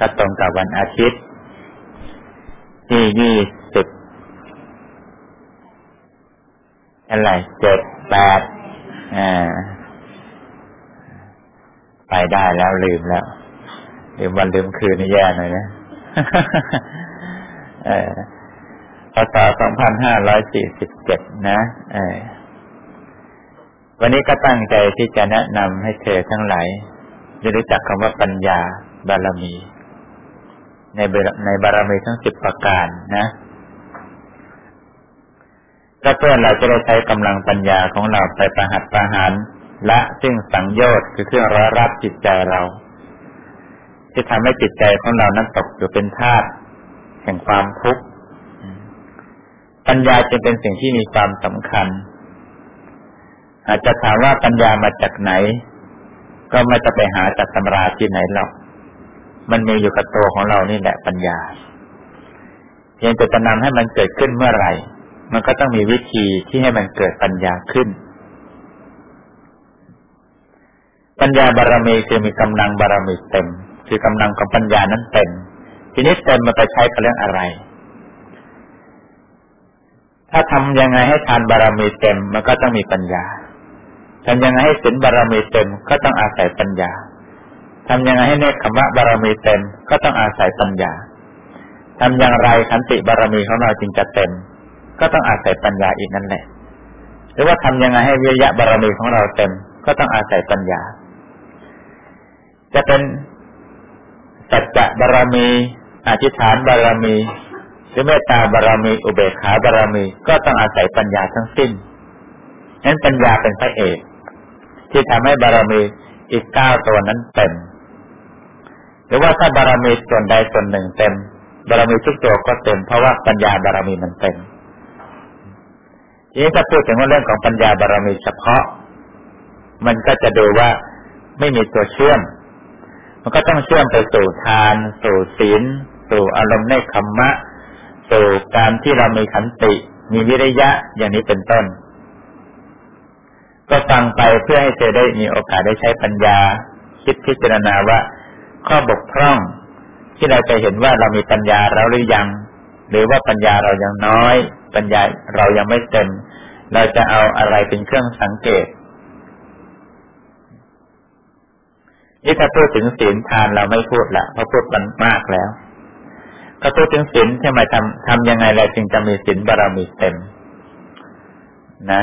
ก็ตรงกับวันอาทิตย์ ที่ยี่สิบอะไรเจ็ดแปดอ่าไปได้แล้วลืมแล้ว ลืมวันลืมคืนนี่แย่หน่อยนะเออพศสองพันห้าร้อยสี่สิบเจ็ดนะเออวันนี้ก็ตั้งใจที่จะแนะนำให้เธอทั้งหลายได้รู้จักคำว่าปัญญาบารมี ในในบารมีทั้งสิบประการนะก็เพื่อเราจะได้ใช้กำลังปัญญาของเราไปประหัตประหารและซึ่งสังโยชน์คือเครื่องร้อรับจิตใจเรา ที่ทำให้จิตใจของเรานั้นตกอยู่เป็นธาตุแห่งความทุกข์ปัญญาจึงเป็นสิ่งที่มีความสำคัญ อาจจะถามว่าปัญญามาจากไหน ก็ไม่จะไปหาจากตำราที่ไหนหรอก มันมีอยู่กับตัวของเรานี่แหละปัญญา เพียงแต่จะนำให้มันเกิดขึ้นเมื่อไหร่ มันก็ต้องมีวิธีที่ให้มันเกิดปัญญาขึ้น ปัญญาบารมีคือมีกำลังบารมีเต็ม คือกำลังของปัญญานั้นเต็มทีนี้เต็มมันไปใช้กับเรื่องอะไร ถ้าทำยังไงให้ทานบารรมีเต็ม มันก็ต้องมีปัญญาทำยังไงให้ศีลบารรมีเต็มก็ต้องอาศัยปัญญา ทำยังไงให้เนคขมะบารมีเต็ม ก็ต้องอาศัยปัญญาทำอย่างไรขันติบารมีของเราจึงจะเต็ม ก็ต้องอาศัยปัญญาอีกนั่นแหละ หรือว่าทำยังไงให้วิยะบารมีของเราเต็ม ก็ต้องอาศัยปัญญา จะเป็นสัจจะบารมีอธิษฐานบารรมีหรือเมตตาบารมี อุเบกขาบารมีก็ต้องอาศัยปัญญาทั้งสิ้นนั้นปัญญาเป็นพระเอก ที่ทำให้บารมีอีกเก้าตัวนั้นเต็ม หรือว่าถ้าบารมีส่วนใดส่วนหนึ่งเต็ม บารมีทุกตัวก็เต็ม เพราะว่าปัญญาบารมีมันเต็มทีนี้ถ้าพูดถึงเรื่องของปัญญาบารมีเฉพาะ มันก็จะดูว่าไม่มีตัวเชื่อม มันก็ต้องเชื่อมไปสู่ทาน สู่ศีล สู่อารมณ์ในคำมะ สู่การที่เรามีขันติ มีวิริยะอย่างนี้เป็นต้น ก็ฟังไปเพื่อให้เธอได้มีโอกาสได้ใช้ปัญญา คิดพิจารณาว่า ข้อบกพร่อง ที่เราจะเห็นว่าเรามีปัญญาเราหรือยัง หรือว่าปัญญาเรายังน้อย ปัญญาเรายังไม่เต็ม เราจะเอาอะไรเป็นเครื่องสังเกตนี่ถ้าพูดถึงศีลทานเราไม่พูดละเพราะพูดมันมากแล้วก็พูดถึงศีลที่มาทำทำยังไงเราจึงจะมีศีลบารมีเต็ม นะ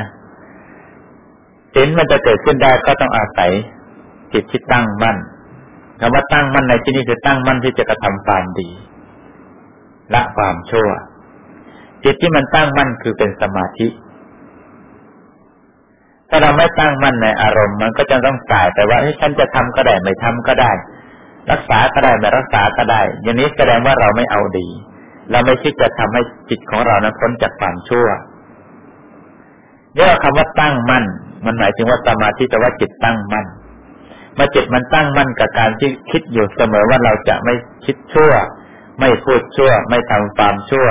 ศีลมันจะเกิดขึ้นได้ก็ต้องอาศัยจิตที่ตั้งมั่น คำว่าตั้งมั่นในที่นี้คือตั้งมั่นที่จะกระทำความดีละความชั่ว จิตที่มันตั้งมั่นคือเป็นสมาธิ ถ้าเราไม่ตั้งมั่นในอารมณ์ มันก็จะต้องสายแต่ว่าให้ฉันจะทำก็ได้ไม่ทำก็ได้ รักษาก็ได้ไม่รักษาก็ได้ อย่างนี้แสดงว่าเราไม่เอาดี เราไม่คิดจะทำให้จิตของเรานั้นพ้นจากความชั่วเรียกคำว่าตั้งมั่น มันหมายถึงว่าสมาธิแต่ว่าจิตตั้งมั่น มื่อจิตมันตั้งมั่นกับการที่คิดอยู่เสมอว่าเราจะไม่คิดชั่ว ไม่พูดชั่ว ไม่ทำความชั่ว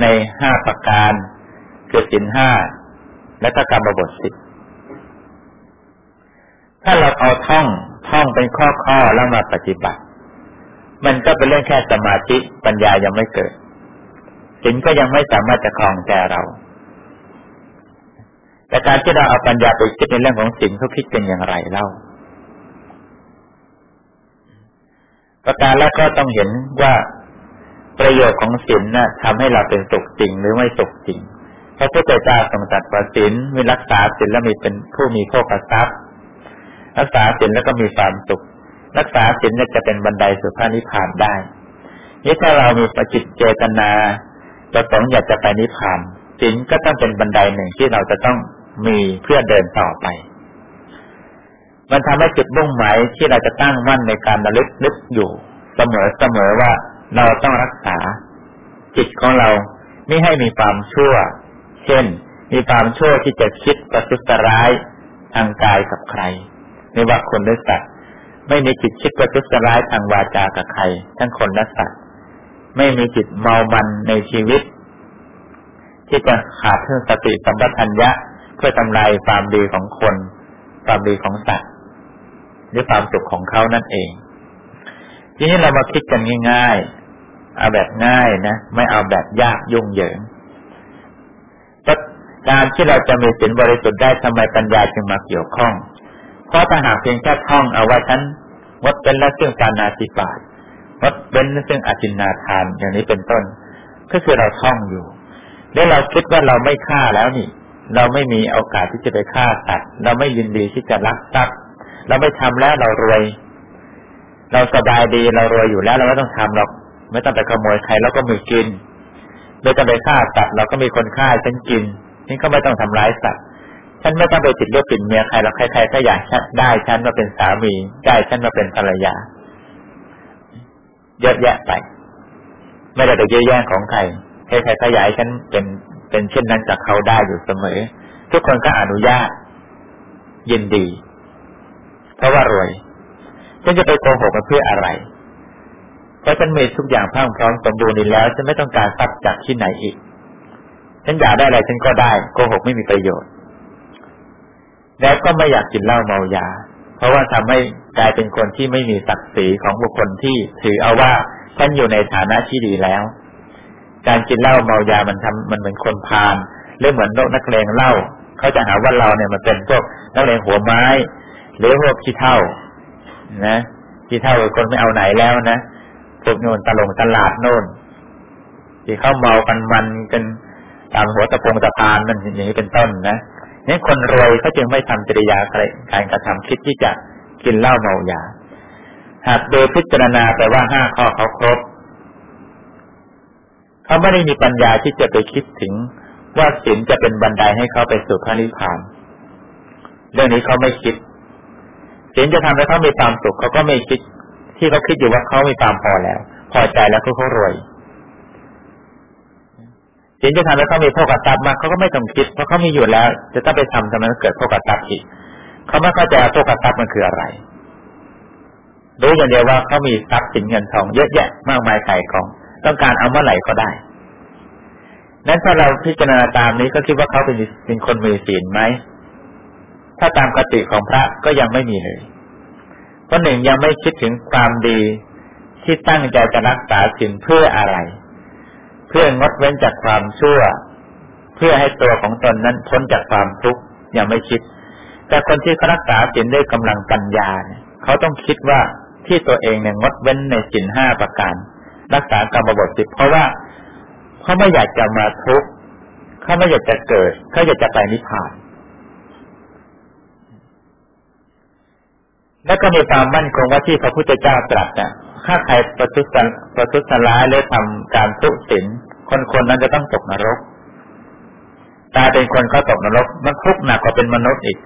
ในห้าประการคือสินห้าและก็กรรมบทสิบถ้าเราเอาท่องท่องเป็นข้อข้อแล้วมาปฏิบัติ มันก็เป็นเรื่องแค่สมาธิปัญญายังไม่เกิดสิ่งก็ยังไม่สามารถจะคลองใจเราแต่การที่เราเอาปัญญาไปคิดในเรื่องของสิ่งเขาคิดเป็นอย่างไรเล่า ประการแรกก็ต้องเห็นว่าประโยชน์ของศีลนะ่ะทำให้เราเป็นสุขจริงหรือไม่สุขจริงพระพุทธเจ้าทรงตรัสว่าศีลมีรักษาศีลและมีเป็นผู้มีโภคทรัพย์ รักษาศีลแล้วก็มีความสุข รักษาศีลจะเป็นบันไดสู่พระนิพพานได้นี่ถ้าเรามีประจิตเจตนาประสงค์อยากจะไปนิพพานศีลก็ต้องเป็นบันไดหนึ่งที่เราจะต้องมีเพื่อเดินต่อไป มันทำให้จุดมุ่งหมายที่เราจะตั้งมั่นในการระลึกนึกอยู่ เสมอเสมอว่าเราต้องรักษา จิตของเราไม่ให้มีความชั่ว เช่น มีความชั่วที่จะคิดประทุษร้ายทางกายกับใคร ไม่ว่าคนหรือสัตว์ ไม่มีจิตคิดประทุษร้ายทางวาจากับใคร ทั้งคนและสัตว์ ไม่มีจิตเมามันในชีวิต ที่จะขาดเรื่องสติสัมปชัญญะเพื่อทำลายความดีของคน ความดีของสัตว์ หรือความสุขของเขานั่นเอง ทีนี้เรามาคิดกันง่าย ๆ เอาแบบง่ายนะ ไม่เอาแบบยากยุ่งเหยิงการที่เราจะมีสินบริสุทธิ์ได้ทำไมปัญญาจึงมาเกี่ยวข้อง เพราะถ้าหากเพียงแค่ท่องเอาว่าฉันวัดเป็นและซึ่งการนาติบาตวัดเป็นและซึ่งอจินนาทานอย่างนี้เป็นต้น ก็คือเราท่องอยู่ แล้วเราคิดว่าเราไม่ฆ่าแล้วนี่ เราไม่มีโอกาสที่จะไปฆ่าสัตว์ เราไม่ยินดีที่จะรักทรัพย์ เราไม่ทำแล้วเรารวย เราสบายดีเรารวยอยู่แล้ว เราไม่ต้องทำหรอกไม่ต้องไปขโมยใครเราก็มีกิน ไม่ต้องไปฆ่าสัตว์เราก็มีคนฆ่าฉันกินนี่ก็ไม่ต้องทำร้ายสัตว์ฉันไม่ต้องไปติดเลือกปิ่นเมียใครเราใครๆก็อยากได้ฉันมาเป็นสามีได้ฉันมาเป็นภรรยา เยอะแยะไป ไม่ได้ไปเยอะแยะของใครใครๆก็อยากฉันเป็นเป็นเช่นนั้นกับเขาได้อยู่เสมอ ทุกคนก็อนุญาตยินดี เพราะว่ารวยฉันจะไปโกหกมันเพื่ออะไร เพราะฉันมีทุกอย่างพร้อมพร้อมสมบูรณ์แล้วฉันไม่ต้องการทรัพย์จากที่ไหนอีก ฉันอยากได้อะไรฉันก็ได้ โกหกไม่มีประโยชน์ แล้วก็ไม่อยากกินเหล้าเมายา เพราะว่าทำให้กลายเป็นคนที่ไม่มีศักดิ์ศรีของบุคคลที่ถือเอาว่าฉันอยู่ในฐานะที่ดีแล้ว การกินเหล้าเมายามันทำมันเหมือนคนพาลหรือเหมือนนักเลงเหล้าเขาจะหาว่าเราเนี่ยมันเป็นพวกนักเลงหัวไม้ หรือพวกขี้เท่านะขี้เท่าคนไม่เอาไหนแล้วนะพวกโน่นตลงตลาดโน่น ที่เข้าเมากันมันกันตามหัวตะพงตะพานนั่นอย่างนี้เป็นต้นนะนี่คนรวยเขาจึงไม่ทำจริยาการกระทำคิดที่จะกินเหล้าเมายาหากโดยพิจารณาไปว่าห้าข้อเขาครบเขาไม่ได้มีปัญญาที่จะไปคิดถึงว่าศีลจะเป็นบันไดให้เขาไปสู่พระนิพพาน เรื่องนี้เขาไม่คิด ศีลจะทำให้เขามีความสุขเขาก็ไม่คิด ที่เขาคิดอยู่ว่าเขามีความพอแล้ว พอใจแล้วเขาเขารวยสิ่งที่ทำให้เขามีโภคทรัพย์มาเขาก็ไม่ต้องคิด เพราะเขามีอยู่แล้ว จะต้องไปทำทำไมมันเกิดโภคทรัพย์อีกเขาไม่เข้าใจโภคทรัพย์มันคืออะไรรู้อย่างเดียวว่าเขามีทรัพย์สินเงินทองเยอะแยะมากมายไข่ของ ต้องการเอาเมื่อไหร่ก็ได้ นั้นถ้าเราพิจารณาตามนี้ก็คิดว่าเขาเป็นเป็นคนมีศีลไหม ถ้าตามกติของพระก็ยังไม่มีเลยเพราะหนึ่งยังไม่คิดถึงความดีที่ตั้งใจจะรักษาศีลเพื่ออะไร เพื่องดเว้นจากความชั่ว เพื่อให้ตัวของตนนั้นพ้นจากความทุกข์ยังไม่คิด แต่คนที่รักษาศีลด้วยกำลังปัญญาเนี่ยเขาต้องคิดว่าที่ตัวเองเนี่ยงดเว้นในศีลห้าประการ รักษากรรมบทสิบเพราะว่าเขาไม่อยากจะมาทุกข์เขาไม่อยากจะเกิดเขาอยากจะไปนิพพาน แล้วก็มีความมั่นคงว่าที่พระพุทธเจ้าตรัสอะถ้าใครประทุษประทุษร้ายหรือทำการทุศิลคนคนนั้นจะต้องตกนรกตายเป็นคนก็ตกนรก มันทุกข์หนักกว่าเป็นมนุษย์อีก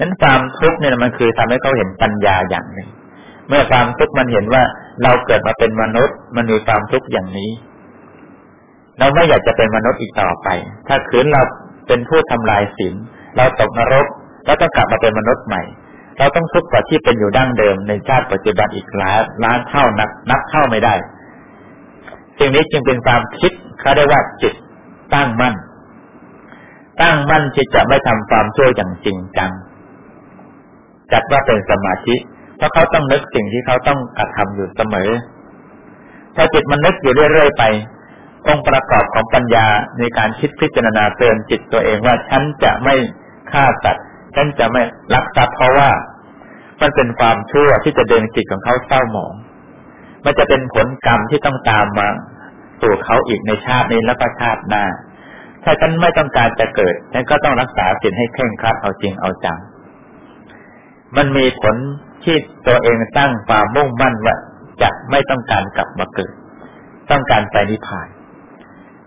นั้นความทุกข์เนี่ยมันคือทำให้เขาเห็นปัญญาอย่างหนึ่ง เมื่อความทุกข์มันเห็นว่าเราเกิดมาเป็นมนุษย์ มันมีความทุกข์อย่างนี้ เราไม่อยากจะเป็นมนุษย์อีกต่อไป ถ้าคืนเราเป็นผู้ทำลายศีลเราตกนรกแล้วต้องกลับมาเป็นมนุษย์ใหม่ เราต้องทุกข์กว่าที่เป็นอยู่ดั้งเดิมในชาติปัจจุบันอีกล้านล้านเท่านับนับเท่าไม่ได้สิ่งนี้จึงเป็นความคิดเขาได้ว่าจิตตั้งมั่น ตั้งมั่นที่จะไม่ทำความชั่วอย่างจริงจังจัดว่าเป็นสมาธิ เพราะเขาต้องนึกสิ่งที่เขาต้องกระทำอยู่เสมอถ้าจิตมันนึกอยู่เรื่อยๆไป องค์ประกอบของปัญญาในการคิดพิจารณาเตือนจิตตัวเองว่าฉันจะไม่ฆ่าสัตว์ ฉันจะไม่รักทรัพย์เพราะว่า มันเป็นความชั่วที่จะเดินจิตของเขาเศร้าหมอง มันจะเป็นผลกรรมที่ต้องตามมาสู่เขาอีกในชาตินี้และก็ชาติหน้า ถ้าฉันไม่ต้องการจะเกิดฉันก็ต้องรักษาศีลให้เคร่งครัดเอาจริงเอาจัง มันมีผลที่ตัวเองตั้งความมุ่งมั่นว่าจะไม่ต้องการกลับมาเกิด ต้องการไปนิพพาน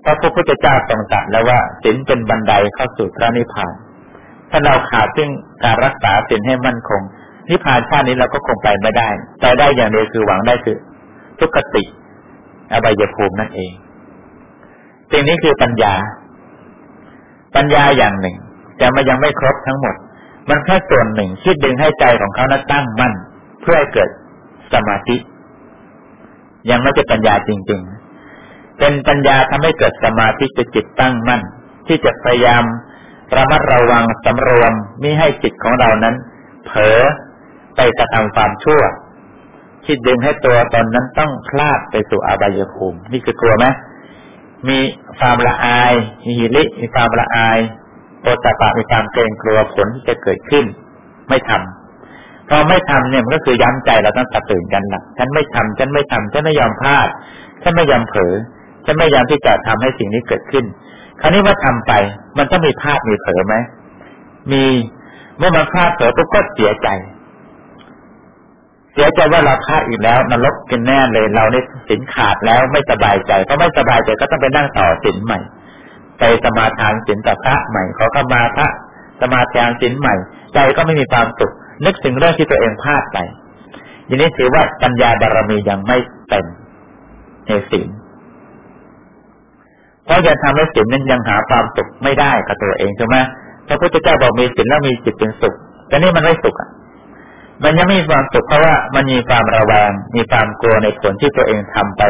พราะพระพุทธเจ้าทรงตรัสแล้วว่าศีลเป็นบันไดเข้าสู่พระนิพพาน ถ้าเราขาดซึ่งการรักษาศีลให้มั่นคงนิพพานชาตินี้เราก็คงไปไม่ได้ไปได้อย่างเดียวคือหวังได้คือทุกติอบายภูมินั่นเองสิ่งนี้คือปัญญา ปัญญาอย่างหนึ่ง แต่มันยังไม่ครบทั้งหมด มันแค่ส่วนหนึ่งที่ดึงให้ใจของเขานั้นตั้งมั่นเพื่อให้เกิดสมาธิ ยังไม่ใช่ปัญญาจริง ๆ เป็นปัญญาทำให้เกิดสมาธิจะจิตตั้งมั่น ที่จะพยายาม ระมัดระวังสำรวมมิให้จิตของเรานั้น เผลอไปกระทำความชั่วที่ดึงให้ตัวตนนั้นต้องพลาดไปสู่อาบายภูมิ นี่คือกลัวไหมมีความละอาย มีหิริมีความละอายโอตปะมีความเกรงกลัวผลที่จะเกิดขึ้น ไม่ทำพอไม่ทำเนี่ยมันก็คือย้ำใจเราต้องตัดตื่นกันละฉันไม่ทำฉันไม่ทำฉันไม่ยอมพลาดฉันไม่ยอมเผลอฉันไม่ยอมที่จะทำให้สิ่งนี้เกิดขึ้น คราวนี้ว่าทำไป มันต้องมีพลาดมีเผลอไหมมีเมื่อมันพลาดเผลอปุ๊บก็เสียใจ เสียใจว่าเราพลาดอีกแล้วนรกกินแน่เลยเราเนี่สินขาดแล้วไม่สบายใจเพราะไม่สบายใจก็ต้องไปนั่งต่อสินใหม่ ไปสมาทานสินกับพระใหม่ขอเข้ามาพระสมาทานสินใหม่ ใจก็ไม่มีความสุขนึกถึงเรื่องที่ตัวเองพลาดไปยีนี้ถือว่าปัญญาบารมียังไม่เต็มในสิน เพราะยังทำให้สินนั้นยังหาความสุขไม่ได้กับตัวเองใช่ไหมพระพุทธเจ้าบอกมีสินแล้วมีจิตเป็นสุข แต่นี่มันไม่สุขอะ มันยังไม่มีความสุขเพราะว่ามันมีความระแวง มีความกลัวในผลที่ตัวเองทำไป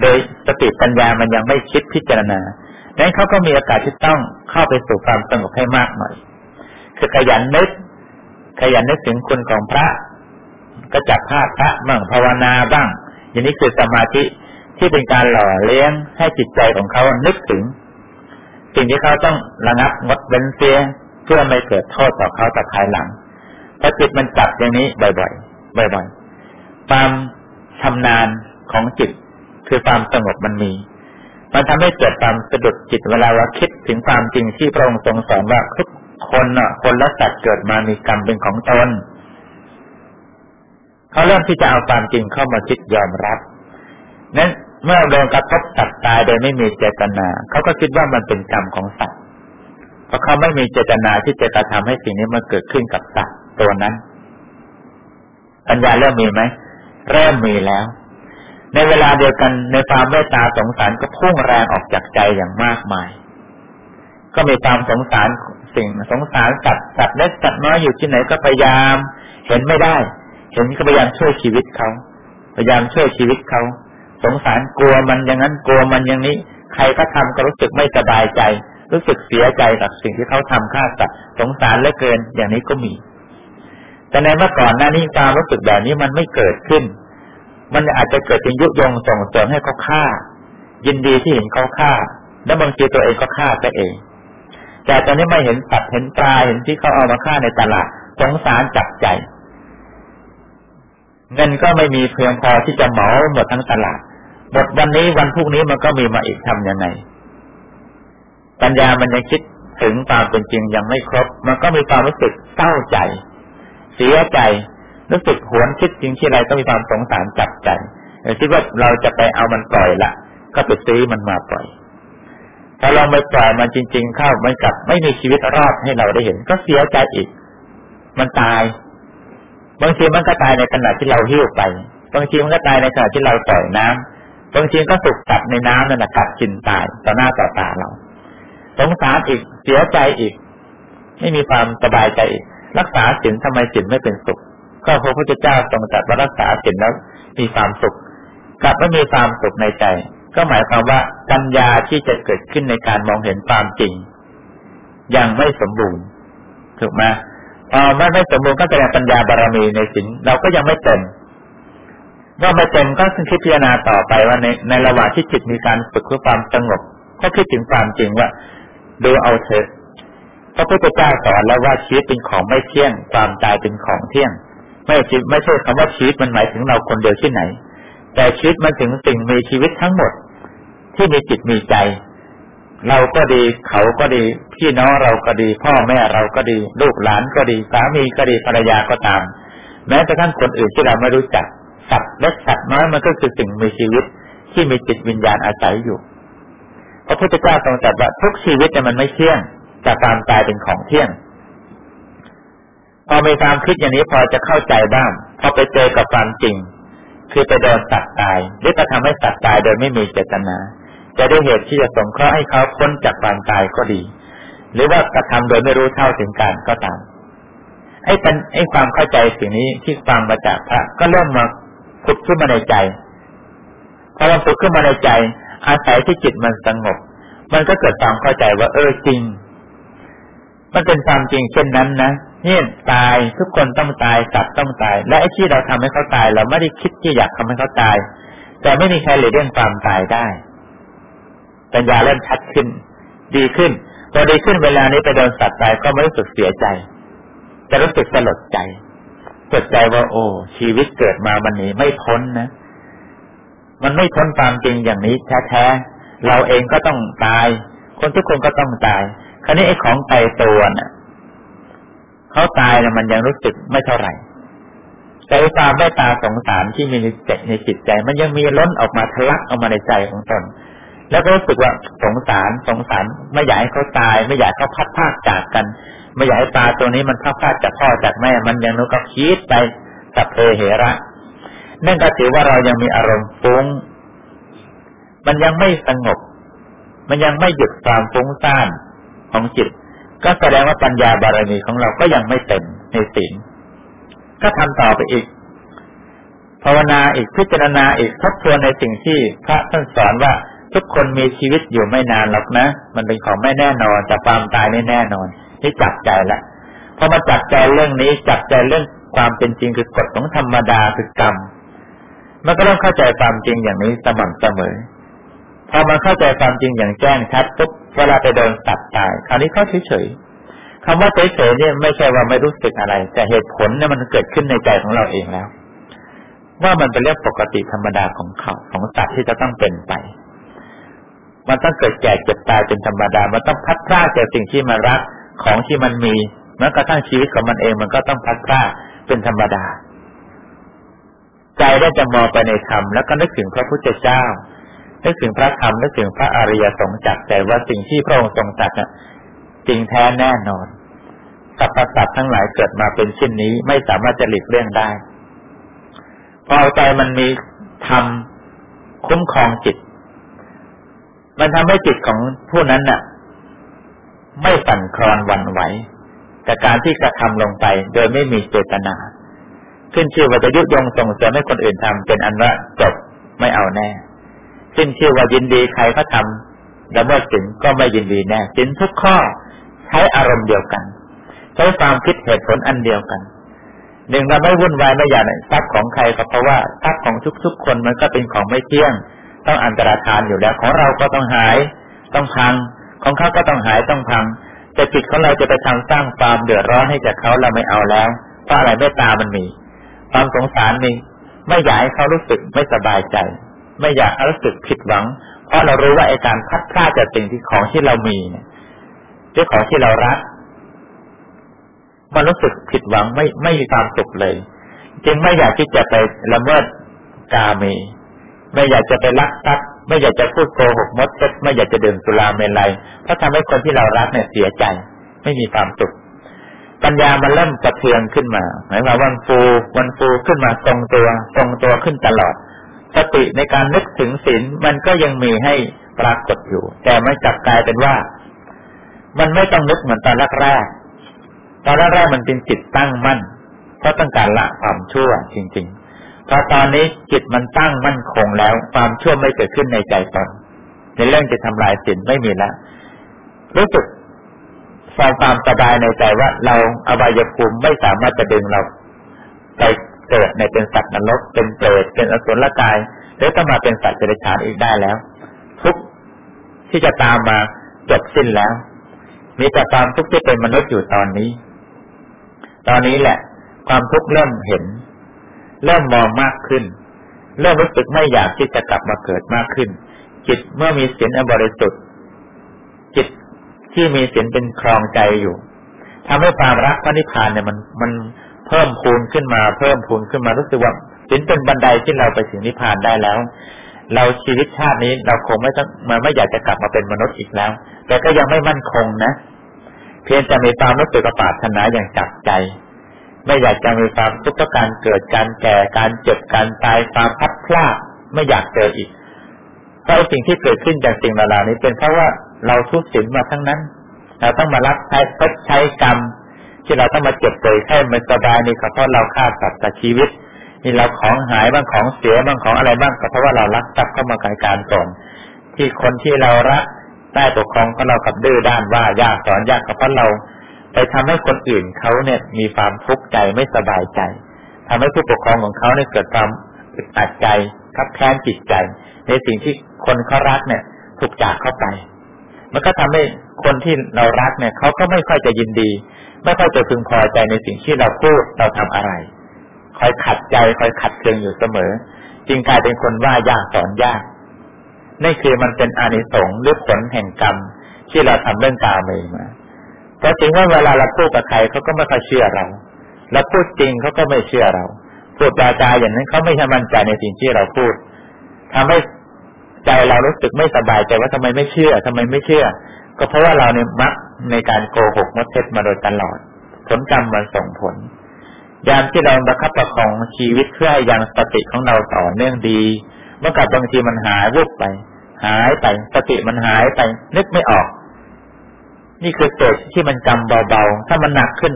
โดยสติปัญญามันยังไม่คิดพิจารณาดังนั้นเขาก็มีโอกาสที่ต้องเข้าไปสู่ความสงบให้มากหน่อย คือขยันนึก ขยันนึกถึงคุณของพระ ก็จับภาพพระบ้างภาวนาบ้าง อย่างนี้คือสมาธิ ที่เป็นการหล่อเลี้ยงให้จิตใจของเขานึกถึง สิ่งที่เขาต้องระงับงดเว้นเสียเพื่อไม่เกิดโทษต่อเขาต่อภายหลังพอจิตมันจับอย่างนี้บ่อยๆบ่อยๆความชำนาญของจิต คือความสงบมันมี มันทำให้เกิดความสะดุดจิตเวลาเราคิดถึงความจริงที่พระองค์ทรงสอนว่าทุกคนอะคนและสัตว์เกิดมามีกรรมเป็นของตนเขาเริ่มที่จะเอาความจริงเข้ามาคิดยอมรับนั้น เมื่อโดนกระทบสัตว์ตายโดยไม่มีเจตนา เขาก็คิดว่ามันเป็นกรรมของสัตว์เพราะเขาไม่มีเจตนาที่จะกระทำให้สิ่งนี้มันเกิดขึ้นกับสัตว์ตัวนั้น ปัญญาเริ่มมีไหมเริ่มมีแล้ว ในเวลาเดียวกันในความเมตตาสงสารก็พุ่งแรงออกจากใจอย่างมากมาย ก็มีความสงสารสิ่งสงสารสัตว์สัตว์เล็กสัตว์น้อยอยู่ที่ไหนก็พยายาม เห็นไม่ได้ เห็นก็พยายามช่วยชีวิตเขาพยายามช่วยชีวิตเขา สงสารกลัวมันอย่างนั้นกลัวมันอย่างนี้ ใครก็ทำก็รู้สึกไม่สบายใจ รู้สึกเสียใจกับสิ่งที่เขาทำฆ่าสัตว์สงสารเหลือเกินอย่างนี้ก็มี แต่ในเมื่อก่อนหน้านี้ความรู้สึกแบบนี้มันไม่เกิดขึ้น มันอาจจะเกิดเป็นยุยงส่งเสริมให้เขาฆ่า ยินดีที่เห็นเขาฆ่า แล้วบางทีตัวเองก็ฆ่าตัวเอง แต่ตอนนี้ไม่เห็นสัตว์เห็นปลาเห็นที่เขาเอามาฆ่าในตลาดสงสารจับใจเงินก็ไม่มีเพียงพอที่จะเหมาหมดทั้งตลาด หมดวันนี้วันพรุ่งนี้มันก็มีมาอีกทำยังไง ปัญญามันยังคิดถึงความเป็นจริงยังไม่ครบ มันก็มีความรู้สึกเศร้าใจ เสียใจ รู้สึกหวนคิดจริงที่ไรต้องมีความสงสารจับใจคิดว่าเราจะไปเอามันปล่อยละก็ไปซื้อมันมาปล่อยถ้าเราไม่ปล่อยมันจริง ๆ เข้ามันกลับ ไม่มีชีวิตรอดให้เราได้เห็น ก็เสียใจอีก มันตาย บางทีมันก็ตายในขณะที่เราหิ้วไป บางทีมันก็ตายในขณะที่เราปล่อยน้ำ บางทีก็สุกกัดในน้ำนั่นแหละกัดกินตายต่อหน้าต่อตาเราสงสารอีกเสียใจอีก ไม่มีความสบายใจอีก รักษาศีลทำไมศีลไม่เป็นสุข ก็พระพุทธเจ้าทรงจัดว่ารักษาศีลแล้วมีความสุขกลับไม่มีความสุขในใจ ก็หมายความว่าปัญญาที่จะเกิดขึ้นในการมองเห็นความจริง ยังไม่สมบูรณ์ถูกไหมพอไม่ไม่สมบูรณ์ก็แสดงปัญญาบารมีในศีลเราก็ยังไม่เต็ม เมื่อไม่เต็มก็ต้องคิดพิจารณาต่อไปว่าในในระหว่างที่จิตมีการฝึกเพื่อความสงบ ก็คิดถึงความจริงว่า ดูเอาเถอะพระพุทธเจ้าสอนแล้วว่าชีวิตเป็นของไม่เที่ยง ความตายเป็นของเที่ยง ไม่ชีไม่ใช่คำว่าชีวิตมันหมายถึงเราคนเดียวที่ไหน แต่ชีวิตมันถึงสิ่งมีชีวิตทั้งหมด ที่มีจิตมีใจ เราก็ดีเขาก็ดี พี่น้องเราก็ดี พ่อแม่เราก็ดี ลูกหลานก็ดีสามีก็ดีภรรยาก็ตาม แม้กระทั่งคนอื่นที่เราไม่รู้จัก สัตว์เล็กสัตว์น้อยมันก็คือสิ่งมีชีวิตที่มีจิตวิญญาณอาศัยอยู่ พระพุทธเจ้าทรงตรัสว่าทุกชีวิตเนี่ยมันไม่เที่ยงจากการตายเป็นของเที่ยง พอมีความคิดอย่างนี้พอจะเข้าใจบ้าง พอไปเจอกับความจริง คือไปโดนสัตว์ตาย หรือจะทำให้สัตว์ตายโดยไม่มีเจตนา จะได้เหตุที่จะสงเคราะห์ให้เขาพ้นจากความตายก็ดี หรือว่ากระทำโดยไม่รู้เท่าถึงการก็ตามไอ้เป็นไอ้ความเข้าใจสิ่งนี้ที่ฟังมาจากพระก็เริ่มมา ขุดขึ้นมาในใจพอมันขุดขึ้นมาในใจ อาศัยที่จิตมันสงบ มันก็เกิดความเข้าใจว่า เออจริง มันเป็นความจริงเช่นนั้นนะนี่ตายทุกคนต้องตายสัตว์ต้องตาย และไอ้ที่เราทำให้เขาตาย เราไม่ได้คิดที่อยากทำให้เขาตาย แต่ไม่มีใครเลยเรื่องความตายได้ปัญญาเริ่มชัดขึ้น ดีขึ้นพอดีขึ้นเวลานี้ไปโดนสัตว์ตายก็ไม่รู้สึกเสียใจ จะรู้สึกสลดใจ สดใจว่า โอ้ ชีวิตเกิดมามันนี้ไม่พ้นนะมันไม่พ้นความจริงอย่างนี้แท้ๆเราเองก็ต้องตาย คนทุกคนก็ต้องตาย คราวนี้ไอ้ของไตตัวน่ะเขาตายแล้วมันยังรู้สึกไม่เท่าไหร่ แต่ความไม้ตาสงสารที่มีในใจในจิตใจ มันยังมีล้นออกมาทะลักออกมาในใจของตนแล้วก็รู้สึกว่าสงสารสงสารไม่อยากให้เขาตาย ไม่อยากเขาพัดพากจากกัน ไม่อยากให้ตาตัวนี้มันพัดพากจากพ่อจากแม่ มันยังนึกก็คิดไปสัพเพเหระนั่นก็ถือว่าเรายังมีอารมณ์ฟุ้ง มันยังไม่สงบ มันยังไม่หยุดความฟุ้งซ่านของจิต ก็แสดงว่าปัญญาบารมีของเราก็ยังไม่เต็มในศีลก็ทำต่อไปอีก ภาวนาอีกพิจารณาอีกทบทวนในสิ่งที่พระท่านสอนว่าทุกคนมีชีวิตอยู่ไม่นานหรอกนะ มันเป็นของไม่แน่นอนจะความตายไม่แน่นอน นี่จับใจละพอมาจับใจเรื่องนี้จับใจเรื่องความเป็นจริงคือกฎของธรรมดาคือกรรมมันก็ต้องเข้าใจความจริงอย่างนี้สม่ำเสมอพอมันเข้าใจความจริงอย่างแจ้งชัดปุ๊บเวลาไปโดนตัดตายคราวนี้เขาเฉยๆคำว่าเฉยๆเนี่ยไม่ใช่ว่าไม่รู้สึกอะไร แต่เหตุผลเนี่ยมันเกิดขึ้นในใจของเราเองแล้ว ว่ามันเป็นเรื่องปกติธรรมดาของเขาของสัตว์ที่จะต้องเป็นไป มันต้องเกิดแก่เจ็บตายเป็นธรรมดา มันต้องพัดพลาดจากสิ่งที่มันรัก ของที่มันมีแม้กระทั่งชีวิตของมันเองมันก็ต้องพัดพลาดเป็นธรรมดา ใจได้จะมองไปในธรรมแล้วก็นึกถึงพระพุทธเจ้า นึกถึงพระธรรมนึกถึงพระอริยสงฆ์จักแต่ว่าสิ่งที่พระองค์ทรงจัดจริงแท้แน่นอนสรรพสัตว์ทั้งหลายเกิดมาเป็นเช่นนี้ไม่สามารถจะหลีกเลี่ยงได้ พอใจมันมีธรรมคุ้มครองจิต มันทำให้จิตของผู้นั้นน่ะ ไม่สั่นคลอนวันไหวแต่การที่กระทำลงไปโดยไม่มีเจตนา ขึ้นชื่อว่าจะยุยงส่งเสริมให้คนอื่นทำเป็นอันว่าจบไม่เอาแน่สิ้นชื่อว่ายินดีใครเขาทำแล้วเมื่อถึงก็ไม่ยินดีแน่สินทุกข้อใช้อารมณ์เดียวกัน ใช้ความคิดเหตุผลอันเดียวกันหนึ่งเราไม่วุ่นวายไม่อยากทรัพย์ของใครก็เพราะว่าทรัพย์ของทุกๆคนมันก็เป็นของไม่เที่ยง ต้องอันตรธานอยู่แล้วของเราก็ต้องหาย ต้องพัง ของเขาก็ต้องหายต้องพัง แต่จิตของเราจะไปทำสร้างความเดือดร้อนให้กับเขาเราไม่เอาแล้วเพราะอะไรเมตตามันมี ความสงสารมีไม่อยากให้เขารู้สึกไม่สบายใจ ไม่อยากรู้สึกผิดหวัง เพราะเรารู้ว่าไอ้การพัดพลาดจากสิ่งที่ของที่เรามีเนี่ยหรือของที่เรารักมันรู้สึกผิดหวังไม่ไม่มีความสุขเลย จึงไม่อยากที่จะไปละเมิดกาเมไม่อยากจะไปลักทรัพย์ ไม่อยากจะพูดโกหกมดเท็จไม่อยากจะดื่มสุราเมลัยเพราะทำให้คนที่เรารักเนี่ยเสียใจ ไม่มีความสุขปัญญามันเริ่มกระเทือนขึ้นมาหมายว่าวันฟูวันฟูขึ้นมาทรงตัวทรงตัวขึ้นตลอด สติในการนึกถึงศีลมันก็ยังมีให้ปรากฏอยู่ แต่ไม่จับกลายเป็นว่า มันไม่ต้องนึกเหมือนตอนแรกๆตอนแรกๆมันเป็นจิตตั้งมั่นเพราะต้องการละความชั่วจริง ๆ พอตอนนี้จิตมันตั้งมั่นคงแล้ว ความชั่วไม่เกิดขึ้นในใจตนในเรื่องจะทำลายศีลไม่มีแล้วรู้สึกสร้างความสบายในใจว่าเราอบายภูมิไม่สามารถจะดึงเราไปเกิดในเป็นสัตว์นรกเป็นเปรตเป็นอสุรกาย หรือต้องมาเป็นสัตว์เดรัจฉานอีกได้แล้ว ทุกที่จะตามมาจบสิ้นแล้ว มีแต่ความทุกข์ที่เป็นมนุษย์อยู่ตอนนี้ ตอนนี้แหละ ความทุกข์เริ่มเห็น เริ่มมองมากขึ้น เริ่มรู้สึกไม่อยากที่จะกลับมาเกิดมากขึ้น จิตเมื่อมีศีลอบริสุทธิ์ จิตที่มีศีลเป็นครองใจอยู่ทำให้ความรักพระนิพพานเนี่ยมันมันเพิ่มพูนขึ้นมา เพิ่มพูนขึ้นมารู้สึกว่าสินเป็นบันไดที่เราไปถึงนิพพานได้แล้ว เราชีวิตชาตินี้เราคงไม่ต้องมาไม่อยากจะกลับมาเป็นมนุษย์อีกแล้ว แต่ก็ยังไม่มั่นคงนะ เพียงจะมีความรู้สึกปรารถนาอย่างจับใจ ไม่อยากจะมีความทุกข์การเกิดการแก่การเจ็บการตายความพัดพลาดไม่อยากเจออีกเพราะสิ่งที่เกิดขึ้นจากสิ่งเหล่านี้เป็นเพราะว่าเราทุกข์สินมาทั้งนั้น เราต้องมารับใช้ทดใช้กรรม ที่เราต้องมาเจ็บป่วยแค่ไม่สบายนี่ก็เพราะเราฆ่าสัตว์ตัดชีวิตนี่เราของหายบ้างของเสียบ้างของอะไรบ้างก็เพราะว่าเรารักทรัพย์เข้ามากายการก่อนที่คนที่เรารักได้ปกครองก็เรากับดื้อด้านว่ายากสอนยากก็เพราะเรา ไปไปทำให้คนอื่นเขาเนี่ยมีความทุกข์ใจไม่สบายใจทำให้ผู้ปกครองของเขาเนี่ยเกิดความอึดอัดใจคับแค้นจิตใจ ในสิ่งที่คนเขารักเนี่ย ถูกจากเข้าไป มันก็ทำให้คนที่เรารักเนี่ยเขาก็ไม่ค่อยจะยินดี ไม่ค่อยจะพึงพอใจในสิ่งที่เราพูดเราทำอะไร คอยขัดใจคอยขัดเคืองอยู่เสมอ จึงกลายเป็นคนว่ายากสอนยากนี่คือมันเป็นอานิสงส์หรือผลแห่งกรรมที่เราทำเรื่องกาเมมา เพราะจริงว่าเวลาเราพูดกับใครเขาก็ไม่ค่อยเชื่อเราเราพูดจริงเขาก็ไม่เชื่อเรา พูดจาจาอย่างนั้นเขาไม่มั่นใจในสิ่งที่เราพูดทำให้ใจเรารู้สึกไม่สบายใจว่าทำไมไม่เชื่อทำไมไม่เชื่อ ก็เพราะว่าเราเนี่ยมักในการโกหกมดเท็จมาโดยตลอด ผลกรรมมันส่งผล ยามที่เราประคับประคองชีวิตเพื่อให้ยังสติของเราต่อเนื่องดีเมื่อกับบางทีมันหายวุบไป หายไปสติมันหายไป นึกไม่ออก นี่คือเกิดที่มันจำเบาๆ ถ้ามันหนักขึ้น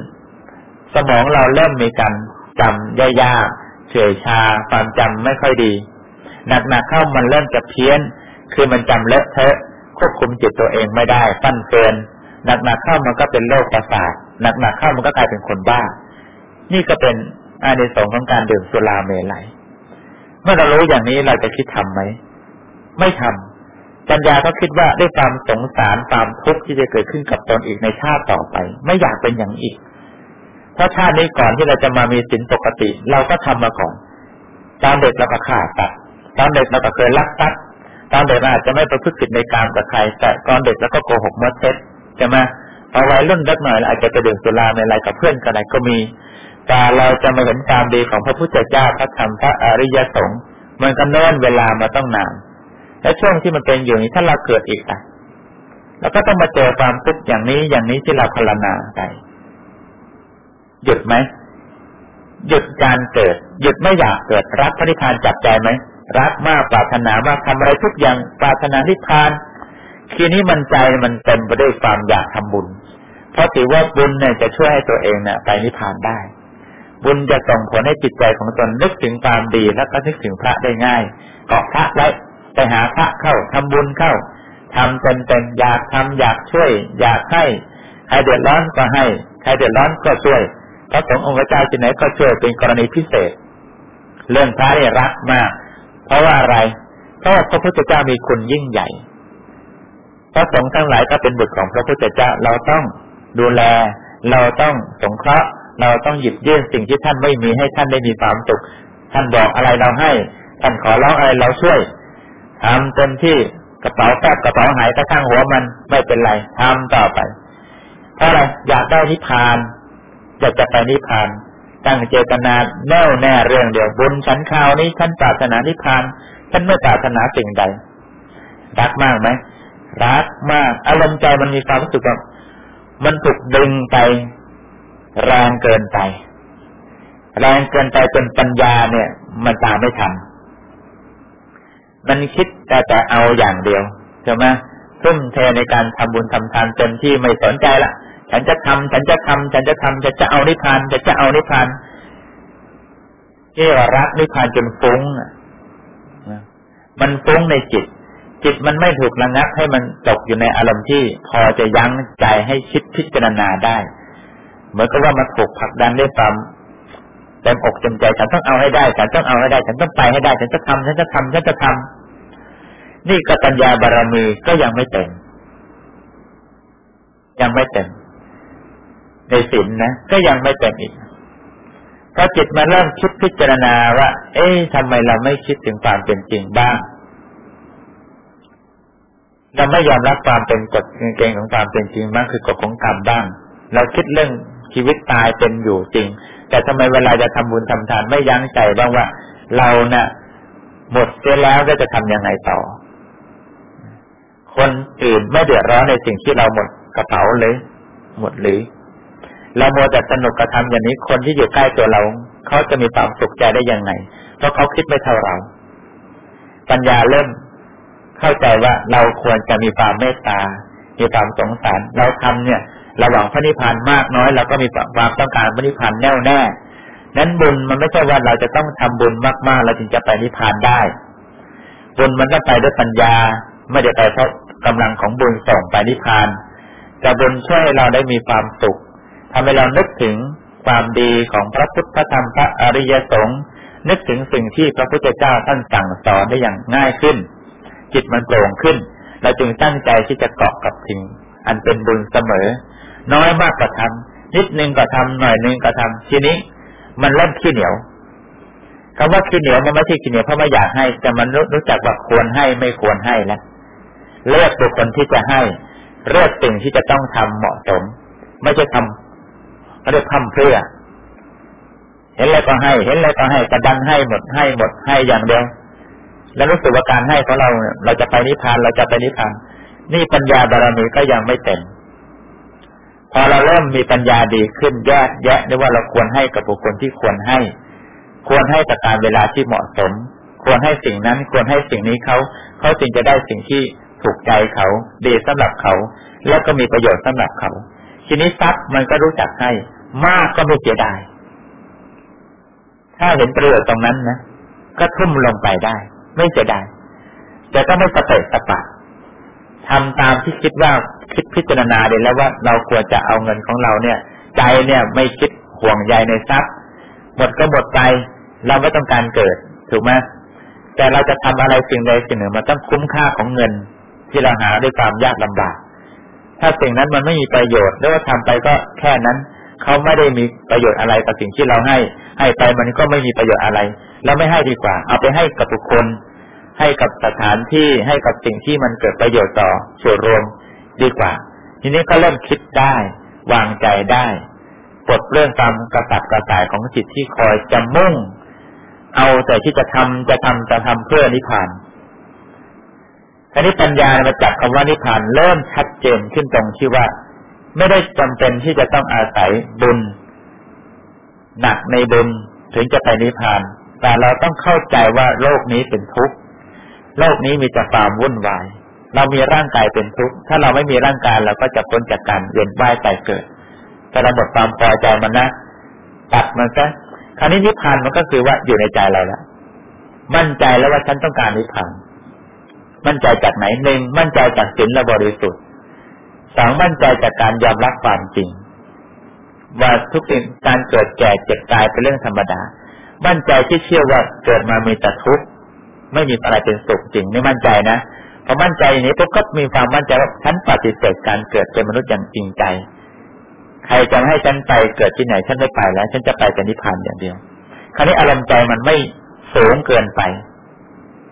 สมองเราเริ่มมีการจำยากๆเฉยชา ความจำไม่ค่อยดี หนักๆเข้ามันเริ่มจะเพี้ยน คือมันจำเลอะเทอะควบคุมจิตตัวเองไม่ได้ปั้นเกินหนักๆเข้ามันก็เป็นโรคประสาทหนักๆเข้ามันก็กลายเป็นคนบ้า นี่ก็เป็นอานิสงส์ของการดื่มสุราเมลัย เมื่อเรารู้อย่างนี้เราจะคิดทํำไหม ไม่ทำ ปัญญาก็คิดว่าได้ความสงสารความทุกข์ที่จะเกิดขึ้นกับตนอีกในชาติต่อไป ไม่อยากเป็นอย่างอีก เพราะชาตินี้ก่อนที่เราจะมามีสินปกติ เราก็ทำมาก่อน ตอนเด็กเราก็ฆ่าตัดตอนเด็กเราก็เคยลักทรัพย์ตอนเด็กเราอาจจะไม่ประพฤติผิดในการกับใคร แต่ตอนเด็กเราก็โกหกมดเท็จใช่ไหมพอวัยรุ่นเล็กหน่อยอาจจะไปดื่มสุราในอะไรกับเพื่อนกันไหนก็มี แต่เราจะมาเห็นความดีของพระพุทธเจ้าพระธรรมพระอริยสงฆ์มันก็เนิ่นเวลามาต้องนาน และช่วงที่มันเป็นอยู่นี้ถ้าเราเกิดอีกอะเราก็ต้องมาเจอความทุกข์อย่างนี้อย่างนี้ที่เราพารณาไปหยุดไหมหยุดการเกิด หยุดไม่อยากเกิด รักพระนิพพานจับใจไหมรักมากปรารถนามากทำอะไรทุกอย่างปรารถนานิพพานทีนี้มันใจมันเต็มไปด้วยความอยากทำบุญ เพราะถือว่าบุญเนี่ยจะช่วยให้ตัวเองเนี่ยไปนิพพานได้ บุญจะส่งผลให้จิตใจของตนนึกถึงความดีแล้วก็นึกถึงพระได้ง่ายเกาะพระไว้ ไปหาพระเข้าทำบุญเข้าทำเต็มเต็มอยากทำอยากช่วย อยากให้ใครเดือดร้อนก็ให้ใครเดือดร้อนก็ช่วยพระสงฆ์องค์เจ้าที่ไหนก็ช่วยเป็นกรณีพิเศษ เรื่องพระเนี่ยรักมาก เพราะว่าอะไรเพราะพระพุทธเจ้ามีคุณยิ่งใหญ่พระสงฆ์ทั้งหลายก็เป็นบุตรของพระพุทธเจ้าเราต้องดูแล เราต้องสงเคราะห์ เราต้องหยิบยื่นสิ่งที่ท่านไม่มีให้ท่านได้มีความสุขท่านบอกอะไรเราให้ ท่านขอร้องอะไรเราช่วย ทำเต็มที่กระเป๋าแป๊บกระเป๋าหายกระทั่งหัวมันไม่เป็นไรทำต่อไปเพราะอะไรอยากได้นิพพาน อยากจะไปนิพพาน ตั้งเจตนาแน่วแน่เรื่องเดียวบุญฉันข่าวนี้ฉันปรารถนานิพพานฉันไม่ปรารถนาสิ่งใด รักมากไหมรักมาก อารมณ์ใจมันมีความรู้สึกว่ามันถูกดึงไป แรงเกินไป แรงเกินไปจนปัญญาเนี่ย มันตามไม่ทัน มันคิดแต่แต่เอาอย่างเดียวใช่ไหมทุ่มเทในการทำบุญทำทานจนที่ไม่สนใจละฉันจะทำฉันจะทำฉันจะทำฉันจะเอานิพพานฉันจะเอานิพพานที่รักนิพพานจนฟุ้งมันฟุ้งในจิต จิตมันไม่ถูกระงับให้มันตกอยู่ในอารมณ์ที่พอจะยั้งใจให้คิดพิจารณาได้ เหมือนกับว่ามันถูกผลักดันด้วยความ เต็มอกเต็มใจฉันต้องเอาให้ได้ ฉันต้องเอาให้ได้ ฉันต้องไปให้ได้ ฉันจะทำฉันจะทำฉันจะทำนี่ก็ปัญญาบารมีก็ยังไม่เต็ม ยังไม่เต็ม ในศีลนะ ก็ยังไม่เต็มอีกพอจิตมาเริ่มคิดพิจารณาว่า เอ๊ะทำไมเราไม่คิดถึงความเป็นจริงบ้าง เราไม่ยอมรับความเป็นกฎเกณฑ์ของความเป็นจริงบ้างคือกฎของกรรมบ้าง เราคิดเรื่องชีวิตตายเป็นอยู่จริง แต่ทำไมเวลาจะทำบุญทำทานไม่ยั้งใจบ้างว่า เราเนะ่ะหมดเสียแล้วก็จะทํำยังไงต่อ คนอื่นไม่เดือดร้อนในสิ่งที่เราหมดกระเป๋าเลย หมดหรือเราโมแต่สนุกกระทำอย่างนี้คนที่อยู่ใกล้ตัวเราเขาจะมีความสุขใจได้ยังไง เพราะเขาคิดไม่เท่าเรา ปัญญาเริ่มเข้าใจว่าเราควรจะมีความเมตตา มีความสงสาร เราทำเนี่ย ระหว่างพระนิพพานมากน้อยเราก็มีความต้องการพระนิพพานแน่วแน่นั้นบุญมันไม่ใช่ว่าเราจะต้องทำบุญมากๆเราจึงจะไปนิพพานได้ บุญมันก็ไปด้วยปัญญา ไม่ได้ไปเพราะกำลังของบุญส่งไปนิพพาน แต่บุญช่วยให้เราได้มีความสุขทำให้เรานึกถึงความดีของพระพุทธธรรมพระอริยสงฆ์นึกถึงสิ่งที่พระพุทธเจ้าท่านสั่งสอนได้อย่างง่ายขึ้น จิตมันโปร่งขึ้นเราจึงตั้งใจที่จะเกาะกับสิ่งอันเป็นบุญเสมอ น้อยมากก็ทำนิดนึงก็ทำหน่อยนึงก็ทำทีนี้ มันเริ่มขี้เหนียวคำว่าขี้เหนียวมันไม่ใช่ขี้เหนียวเพราะไม่อยากให้ แต่มันรู้จักว่าควรให้ไม่ควรให้แล้วเลือกตัวคนที่จะให้เลือกสิ่งที่จะต้องทำเหมาะสม ไม่ใช่ทำไม่ได้ทำเพื่อ เห็นแล้วก็ให้ เห็นแล้วก็ให้กระดันให้หมดให้หมดให้อย่างเดียวแล้วรู้สึกว่าการให้ของเรา เราจะไปนิพพานเราจะไปนิพพานนี่ปัญญาบารมีก็ยังไม่เต็ม พอเราเริ่มมีปัญญาดีขึ้นแยกแยะได้ว่าเราควรให้กับบุคคลที่ควรให้ ควรให้กับการเวลาที่เหมาะสม ควรให้สิ่งนั้นควรให้สิ่งนี้เขาเขาจึงจะได้สิ่งที่ถูกใจเขา ดีสำหรับเขา แล้วก็มีประโยชน์สำหรับเขา ทีนี้ทรัพย์มันก็รู้จักให้ มากก็ไม่เสียดายถ้าเห็นประโยชน์ตรงนั้นนะก็ทุ่มลงไปได้ ไม่เสียดายแต่ก็ไม่สเปะสปะ ทำตามที่คิดว่าคิดพิจารณาเลยแล้วว่าเราควรจะเอาเงินของเราเนี่ย ใจเนี่ยไม่คิดห่วงใยในทรัพย์ หมดก็หมดไป เราไม่ต้องการเกิดถูกไหมแต่เราจะทำอะไรสิ่งใดสิ่งหนึ่งมันต้องคุ้มค่าของเงิน ที่เราหาด้วยความยากลำบาก ถ้าสิ่งนั้นมันไม่มีประโยชน์แล้วว่าทำไปก็แค่นั้นเขาไม่ได้มีประโยชน์อะไรกับสิ่งที่เราให้ ให้ไปมันก็ไม่มีประโยชน์อะไร เราไม่ให้ดีกว่า เอาไปให้กับบุคคล ให้กับสถานที่ให้กับสิ่งที่มันเกิดประโยชน์ต่อส่วนรวมดีกว่า ทีนี้ก็เริ่มคิดได้ วางใจได้ปลดเรื่องความกระตับกระส่ายของจิตที่คอยจะมุ่ง เอาแต่ที่จะทำจะทำจะทำเพื่อนิพพานทีนี้ปัญญามาจับคำว่านิพพานเริ่มชัดเจนขึ้นตรงที่ว่า ไม่ได้จำเป็นที่จะต้องอาศัยบุญ หนักในบุญถึงจะไปนิพพาน แต่เราต้องเข้าใจว่าโลกนี้เป็นทุกข์ โลกนี้มีแต่ความวุ่นวาย เรามีร่างกายเป็นทุกข์ ถ้าเราไม่มีร่างกายเราก็จะพ้นจากการเวียนว่ายตายเกิดแต่เราหมดความพอใจมันนะตัดมันซะคราวนี้นิพพานมันก็คือว่าอยู่ในใจเราแล้วมั่นใจแล้วว่าฉันต้องการนิพพาน มั่นใจจากไหนหนึ่งมั่นใจจากศีลและบริสุทธิ์สองมั่นใจจากการยอมรับความจริง ว่าทุกสิ่งการเกิดแก่เจ็บตายเป็นเรื่องธรรมดา มั่นใจที่เชื่อว่าเกิดมามีแต่ทุกข์ ไม่มีอะไรเป็นสุขจริงไม่มั่นใจนะพอมั่นใจอย่างนี้ปุ๊บก็มีความมั่นใจว่าฉันปฏิเสธการเกิดเป็นมนุษย์อย่างจริงใจ ใครจะให้ฉันไปเกิดที่ไหนฉันไม่ไปแล้ว ฉันจะไปแต่นิพพานอย่างเดียว คราวนี้อารมณ์ใจมันไม่สูงเกินไป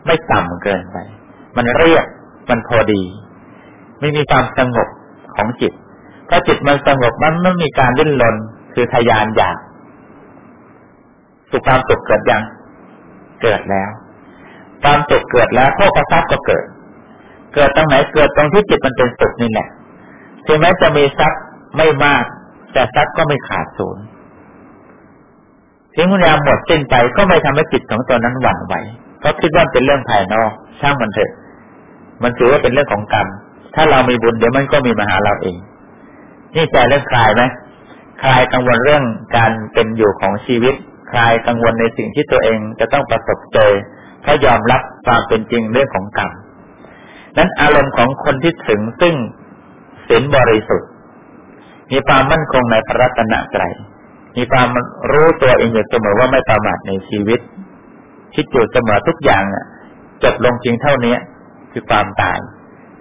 ไม่ต่ำเกินไป มันเรียบมันพอดี ไม่มีความสงบของจิตถ้าจิตมันสงบมันไม่มีการดิ้นรนคือทยานอยากสุขความสุขเกิดยัง เกิดแล้ว ความสุขเกิดแล้วโภคทรัพย์ก็เกิด เกิดตรงไหนเกิดตรงที่จิตมันเป็นสุขนี่แหละถึงแม้จะมีทรัพย์ไม่มาก แต่ทรัพย์ก็ไม่ขาดศูนย์ทิ้งเวลาหมดสิ้นไปก็ไม่ทำให้จิตของตัวนั้นหวั่นไหวเพราะคิดว่าเป็นเรื่องภายนอกช่างมันเถอะ มันถือว่าเป็นเรื่องของกรรม ถ้าเรามีบุญเดี๋ยวมันก็มีมาหาเราเอง นี่ใจเรื่องคลายไหมคลายกังวลเรื่องการเป็นอยู่ของชีวิต คลายกังวลในสิ่งที่ตัวเองจะต้องประสบเจอ เพรายอมรับความเป็นจริงเรื่องของกรรมนั้นอารมณ์ของคนที่ถึงซึ่งศีลบริสุทธิ์ มีความมั่นคงในพระรัตนตรัยมีความรู้ตัวเองอยู่เสมอว่าไม่ประมาทในชีวิต คิดอยู่เสมอทุกอย่างจบลงจริงเท่านี้คือความตาย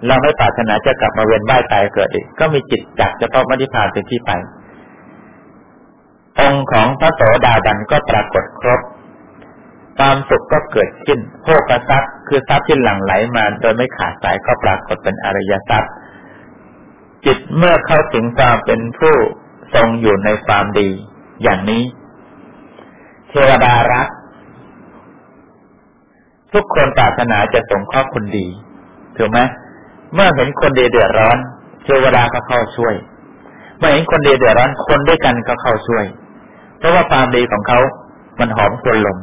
เราไม่ปรารถนาจะกลับมาเวียนว่ายตายเกิดอีก ก็มีจิตจักเฉพาะมรรคผานเป็นที่ไปองค์ของพระโสดาบันก็ปรากฏครบ ความสุขก็เกิดขึ้นโภกทรัพย์ คือทรัพย์ที่หลั่งไหลมาโดยไม่ขาดสายก็ปรากฏเป็นอริยทรัพย์ จิตเมื่อเข้าถึงความเป็นผู้ทรงอยู่ในความดี อย่างนี้ เทวดารัก ทุกคนปรารถนาจะสงเคราะห์คนดีถูกไหมเมื่อเห็นคนดีเดือดร้อน เทวดาก็เข้าช่วย เมื่อเห็นคนดีเดือดร้อนคนด้วยกันก็เข้าช่วย เพราะว่าความดีของเขา มันหอมควรลม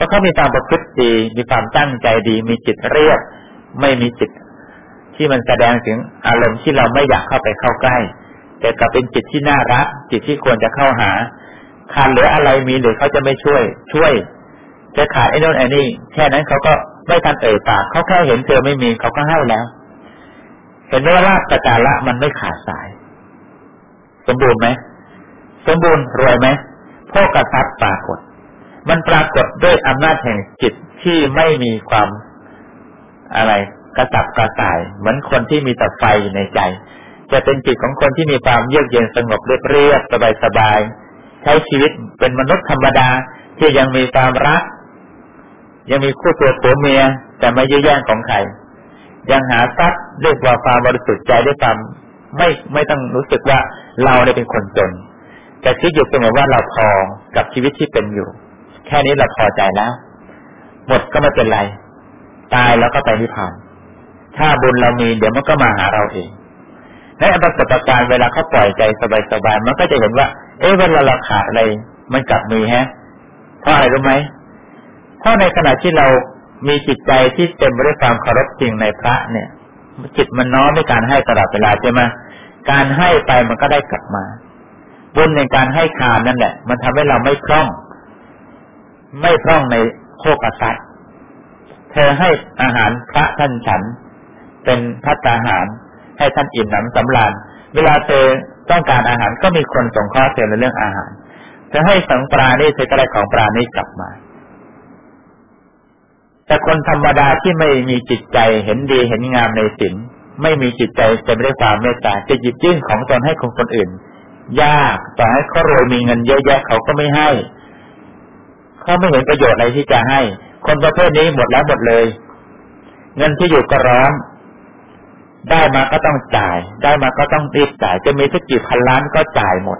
เพราะเขามีความประพฤติดี มีความตั้งใจดี มีจิตเรียบ ไม่มีจิต ที่มันแสดงถึงอารมณ์ที่เราไม่อยากเข้าไปเข้าใกล้ แต่กลับเป็นจิตที่น่ารัก จิตที่ควรจะเข้าหา ขาดเหลืออะไรมีหรือเขาจะไม่ช่วย ช่วย จะขาดไอ้นู่นไอ้นี่ แค่นั้นเขาก็ไม่ทันเอ่ยปาก เขาแค่เห็นเธอไม่มีเขาก็ให้แล้ว เห็นไหมว่าลาบกระจาระมันไม่ขาดสาย สมบูรณ์ไหม สมบูรณ์รวยไหมโภกทรัพย์ปรากฏ มันปรากฏด้วยอำนาจแห่งจิตที่ไม่มีความอะไรกระสับกระส่าย เหมือนคนที่มีแต่ไฟในใจ จะเป็นจิตของคนที่มีความเยือกเย็นสงบเรียบเรียบสบายสบายใช้ชีวิตเป็นมนุษย์ธรรมดาที่ยังมีความรัก ยังมีคู่ตัวผัวเมีย แต่ไม่ยื้อแย่งของใครยังหาทรัพย์ด้วยความบริสุทธิ์ใจด้วยความไม่ไม่ต้องรู้สึกว่าเราเนี่ยเป็นคนจน แต่คิดอยู่เสมอว่าเราพอกับชีวิตที่เป็นอยู่ แค่นี้เราพอใจแล้ว หมดก็ไม่เป็นไร ตายแล้วก็ไปนิพพาน ถ้าบุญเรามีเดี๋ยวมันก็มาหาเราเองในอภิปการเวลาเขาปล่อยใจสบายๆมันก็จะเห็นว่า เอ๊ะเวลาเราขาดอะไร มันกลับมีฮะเพราะอะไรรู้ไหมเพราะในขณะที่เรามีจิตใจที่เต็มไปด้วยความเคารพจริงในพระเนี่ย จิตมันน้อมในการให้ตลอดเวลาใช่ไหมการให้ไปมันก็ได้กลับมา บุญในการให้ทานนั่นแหละ มันทำให้เราไม่คล่อง ไม่คล่องในโคทรัพย์เธอให้อาหารพระท่านฉัน เป็นพัฒาหาร ให้ท่านอิ่มหนำสำราญเวลาเธอต้องการอาหารก็มีคนส่งข้อเธอในเรื่องอาหารเธอให้สังปราณีเธอก็ได้ของปราณีกลับมา แต่คนธรรมดาที่ไม่มีจิตใจเห็นดีเห็นงามในศีลไม่มีจิตใจจะไม่ได้ความเมตตาจะหยิบยื่นของตนให้คนคนอื่น ยากต่อให้เขารวยมีเงินเยอะแยะเขาก็ไม่ให้ เขาไม่เห็นประโยชน์อะไรที่จะให้ คนประเภทนี้หมดแล้วหมดเลย เงินที่อยู่ก็ร้อนได้มาก็ต้องจ่าย ได้มาก็ต้องรีบจ่าย จะมีสักกี่พันล้านก็จ่ายหมด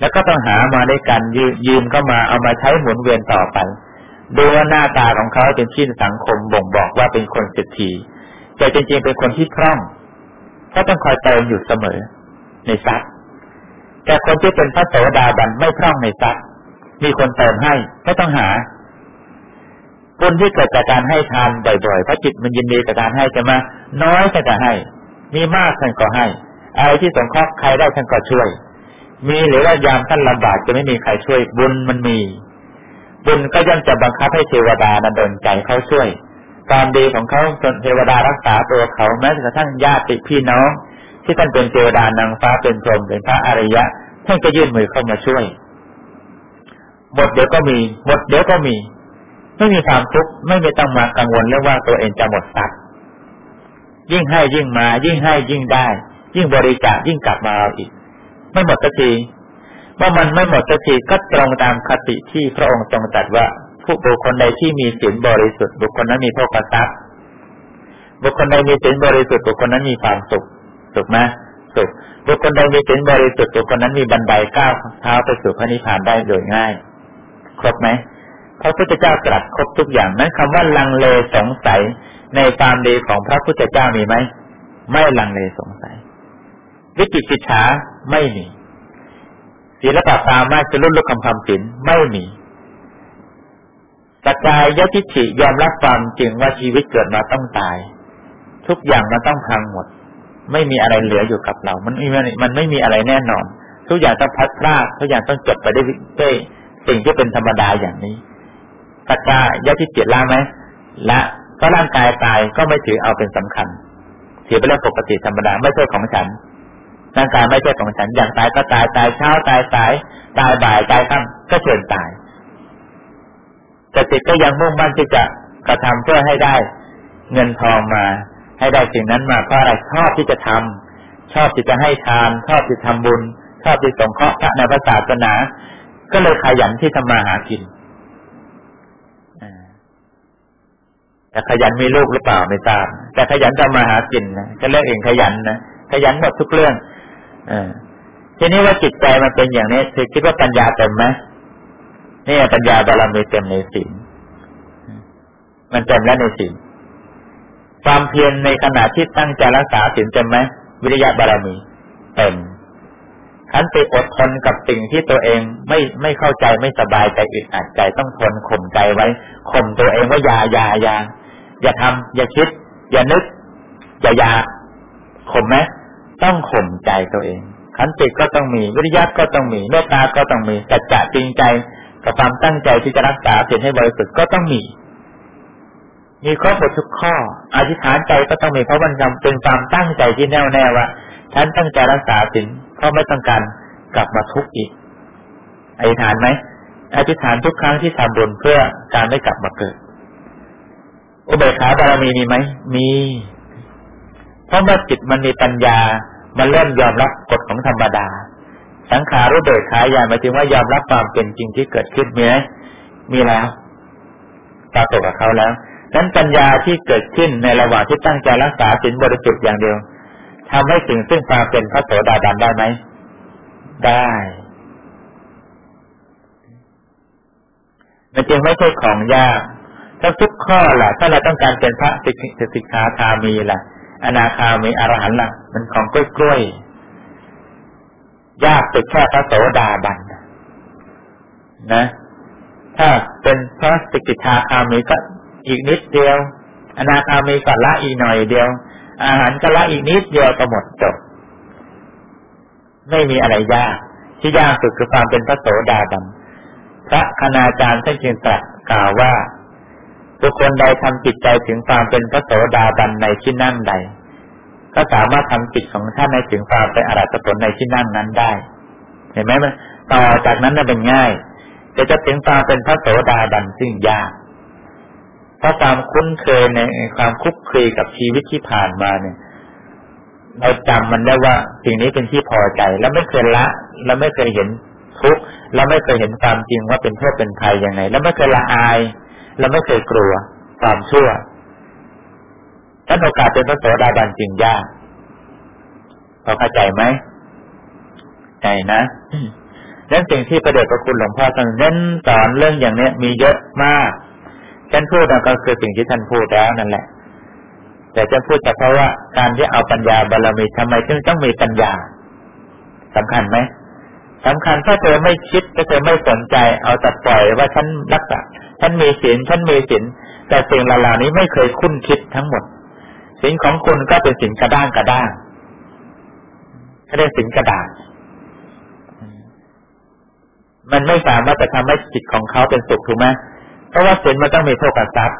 แล้วก็ต้องหามาได้กันยืยืมก็มาเอามาใช้หมุนเวียนต่อไป ดูว่าหน้าตาของเขาเป็นชิ้นสังคมบ่งบอกว่าเป็นคนเศรษฐีแต่จริงๆเป็นคนที่คล่องเขาต้องคอยเติมอยู่เสมอในทรัพย์แต่คนที่เป็นพระโสดาบันไม่พร่องในทรัพย์ มีคนเติมให้ไม่ต้องหาบุญที่เกิดจากการให้ทานบ่อยๆเพราะจิตมันยินดีกับการให้จะมาน้อยก็จะให้ มีมากท่านก็ให้ อะไรที่สงเคราะห์ใครได้ท่านก็ช่วย มีหรือว่ายามท่านลำบากจะไม่มีใครช่วย บุญมันมี บุญก็ย่อมจะบังคับให้เทวดานั้นเดินใจเขาช่วยความดีของเขาจนเทวดารักษาตัวเขาแม้กระทั่งญาติพี่น้อง ที่ท่านเป็นเทวดานางฟ้าเป็นพรหมเป็นพระอริยะท่านก็ยื่นมือเข้ามาช่วย หมดเดี๋ยวก็มี หมดเดี๋ยวก็มี ไม่มีความทุกข์ไม่มีต้องมากังวลเรื่องว่าตัวเองจะหมดทรัพย์ยิ่งให้ยิ่งมา ยิ่งให้ยิ่งได้ ยิ่งบริจาคยิ่งกลับมาเอาอีก ไม่หมดสักทีเมื่อมันไม่หมดสักทีก็ตรงตามคติที่พระองค์ทรงตรัสว่า ผู้บุคคลใดที่มีศีลบริสุทธิ์บุคคลนั้นมีโภคทรัพย์บุคคลใดมีศีลบริสุทธิ์บุคคลนั้นมีความสุขสุขไหมสุขบุคคลใดมีศีลบริสุทธิ์บุคคลนั้นมีบันไดก้าวเท้าไปสู่พระนิพพานได้โดยง่าย ครบไหมพระพุทธเจ้าตรัสครบทุกอย่างนั้นคำว่าลังเลสงสัยในความดีของพระพุทธเจ้ามีไหมไม่ลังเลสงสัย วิจิกิจฉาไม่มีศีลปะตามาจะลุ่นลุกคำคำศีลไม่มีกระจายยติฐิยอมรับความจริงว่าชีวิตเกิดมาต้องตาย ทุกอย่างมันต้องพังหมด ไม่มีอะไรเหลืออยู่กับเรา มันมันไม่มีอะไรแน่นอน ทุกอย่างต้องพัดพลาดทุกอย่างต้องจบไปได้ด้วย สิ่งที่เป็นธรรมดาอย่างนี้ตักายะที่เกียรละไหมละก็ร่างกายตายก็ไม่ถือเอาเป็นสำคัญถือเป็นเรื่องปกติธรรมดาไม่ใช่ของฉันร่างกายไม่ใช่ของฉันอย่างตายก็ตายตายเช้าตายสาย ตายบ่ายตายค่ำก็เชิญตายแต่จิตก็ยังมุ่งมั่นที่จะกระทำเพื่อให้ได้เงินทองมา ให้ได้สิ่งนั้นมาเพราะอะไรชอบที่จะทำชอบที่จะให้ทาน ชอบที่ทำบุญ ชอบที่สงเคราะห์พระในพระศาสนา ก็เลยขยันที่ทำมาหากินแต่ขยันมีลูกหรือเปล่าไม่ทราบแต่ขยันทำมาหากินนะก็เรื่องเองขยันนะขยันหมดทุกเรื่องอทีนี้ว่าจิตใจมันเป็นอย่างนี้เธอคิดว่าปัญญาเต็มไหมนี่ปัญญาบารมีเต็มในสิ่งมันเต็มแล้วในสิ่งความเพียรในขณะที่ตั้งใจรักษาศีลเต็มไหมวิริยะบารมีเต็ม ขันติอดทนกับสิ่งที่ตัวเองไม่ไม่เข้าใจไม่สบายใจอึดอัดใจต้องทนข่มใจไว้ข่มตัวเองว่าอย่าอย่าอย่าอย่าทำอย่าคิด อย่านึก อย่าอยากข่มไหมต้องข่มใจตัวเองขันติก็ต้องมีวิริยะก็ต้องมีเมตตาก็ต้องมีสัจจะจริงใจกับความตั้งใจที่จะรักษาศีลให้บริสุทธิ์ก็ต้องมี มีครบหมดทุกข้ออธิษฐานใจก็ต้องมีเพราะมันจำเป็นความตั้งใจที่แน่วแน่ว่าฉันตั้งใจรักษาศีลเพราะไม่ต้องการกลับมาทุกข์อีกอธิษฐานไหมอธิษฐานทุกครั้งที่ทำบุญเพื่อการไม่กลับมาเกิด อุเบกขาบารมีมีไหมมี เพราะเมื่อจิตมันมีปัญญา มันเริ่มยอมรับกฎของธรรมดา สังขารุเบกขายาหมายถึงว่ายอมรับความเป็นจริงที่เกิดขึ้นมีไหมมีแล้วปรากฏกับเขาแล้วนั้นปัญญาที่เกิดขึ้นในระหว่างที่ตั้งใจรักษาศีลบริสุทธิ์อย่างเดียว ทำให้ถึงซึ่งความเป็นพระโสดาบันได้ไหม ได้ มันจึงไม่ใช่ของยากถ้าทุกข้อล่ะ ถ้าเราต้องการเป็นพระสิกขาคามีล่ะ อนาคามีอรหันต์ล่ะ มันของกล้วยๆยากสุดแค่พระโสดาบันนะ ถ้าเป็นพระสิกขาคามีก็อีกนิดเดียว อนาคามีก็ละอีกหน่อยเดียว อาหารก็ละอีกนิดเดียวก็หมดจบ ไม่มีอะไรยาก ที่ยากสุดคือความเป็นพระโสดาบันพระคณาจารย์ท่านจึงตรัสกล่าวว่าบุคคลใดทำจิตใจถึงความเป็นพระโสดาบันในที่นั่งใด ก็สามารถทำจิตของท่านในถึงความเป็นอรหัตผลในที่นั่งนั้นได้ เห็นไหมมันต่อจากนั้นน่ะเป็นง่ายจะจะถึงความเป็นพระโสดาบันซึ่งยาก เพราะความคุ้นเคยในความคุกคีกับชีวิตที่ผ่านมาเนี่ย เราจำมันได้ว่าสิ่งนี้เป็นที่พอใจ แล้วไม่เคยละ แล้วไม่เคยเห็นทุกข์เราไม่เคยเห็นความจริงว่าเป็นโทษเป็นภัยยังไง แล้วไม่เคยละอายเราไม่เคยกลัวความชั่วท่านโอกาสเป็นพระโสดาบันจริงยากพอเข้าใจไหมใจนะนั่นสิ่งที่ประเดชพระคุณหลวงพ่อท่านเน้นสอนเรื่องอย่างเนี้ยมีเยอะมาก ท่านพูดก็คือสิ่งที่ท่านพูดแล้วนั่นแหละ แต่จะพูดเฉพาะว่าการที่เอาปัญญาบารมีทำไมจึงต้องมีปัญญาสำคัญไหมสำคัญถ้าเธอไม่คิดถ้าเธอไม่สนใจ เอาแต่ปล่อยว่าฉันรักษาฉันมีศีลฉันมีศีลแต่สิ่งเหล่านี้ไม่เคยคุ้นคิดทั้งหมดสิ่งของคุณก็เป็นสิ่งกระด้างกระด้างเขาเรียกสิ่งกระดาษมันไม่สามารถจะทำให้จิตของเขาเป็นสุขถูกไหม เพราะว่าศีลมันต้องมีโทษกับทรัพย์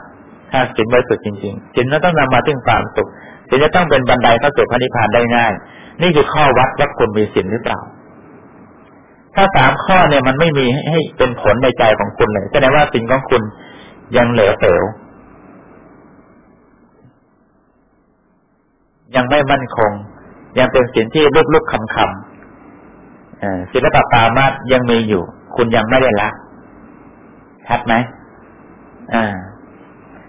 ถ้าศีลบริสุทธิ์จริงๆศีลมันต้องนำมาถึงความสุขศีลจะต้องเป็นบันไดเข้าสู่พระนิพพานได้ง่าย นี่คือข้อวัดว่าคุณมีศีลหรือเปล่า ถ้าสามข้อเนี่ยมันไม่มีให้เป็นผลในใจของคุณเลยแสดงว่าสิ่งของคุณยังเหลือเต๋วยังไม่มั่นคง ยังเป็นสิ่งที่ลุกลุกคำคำศิลปะปามาตยังมีอยู่ คุณยังไม่ได้ละชัดไหม อ่า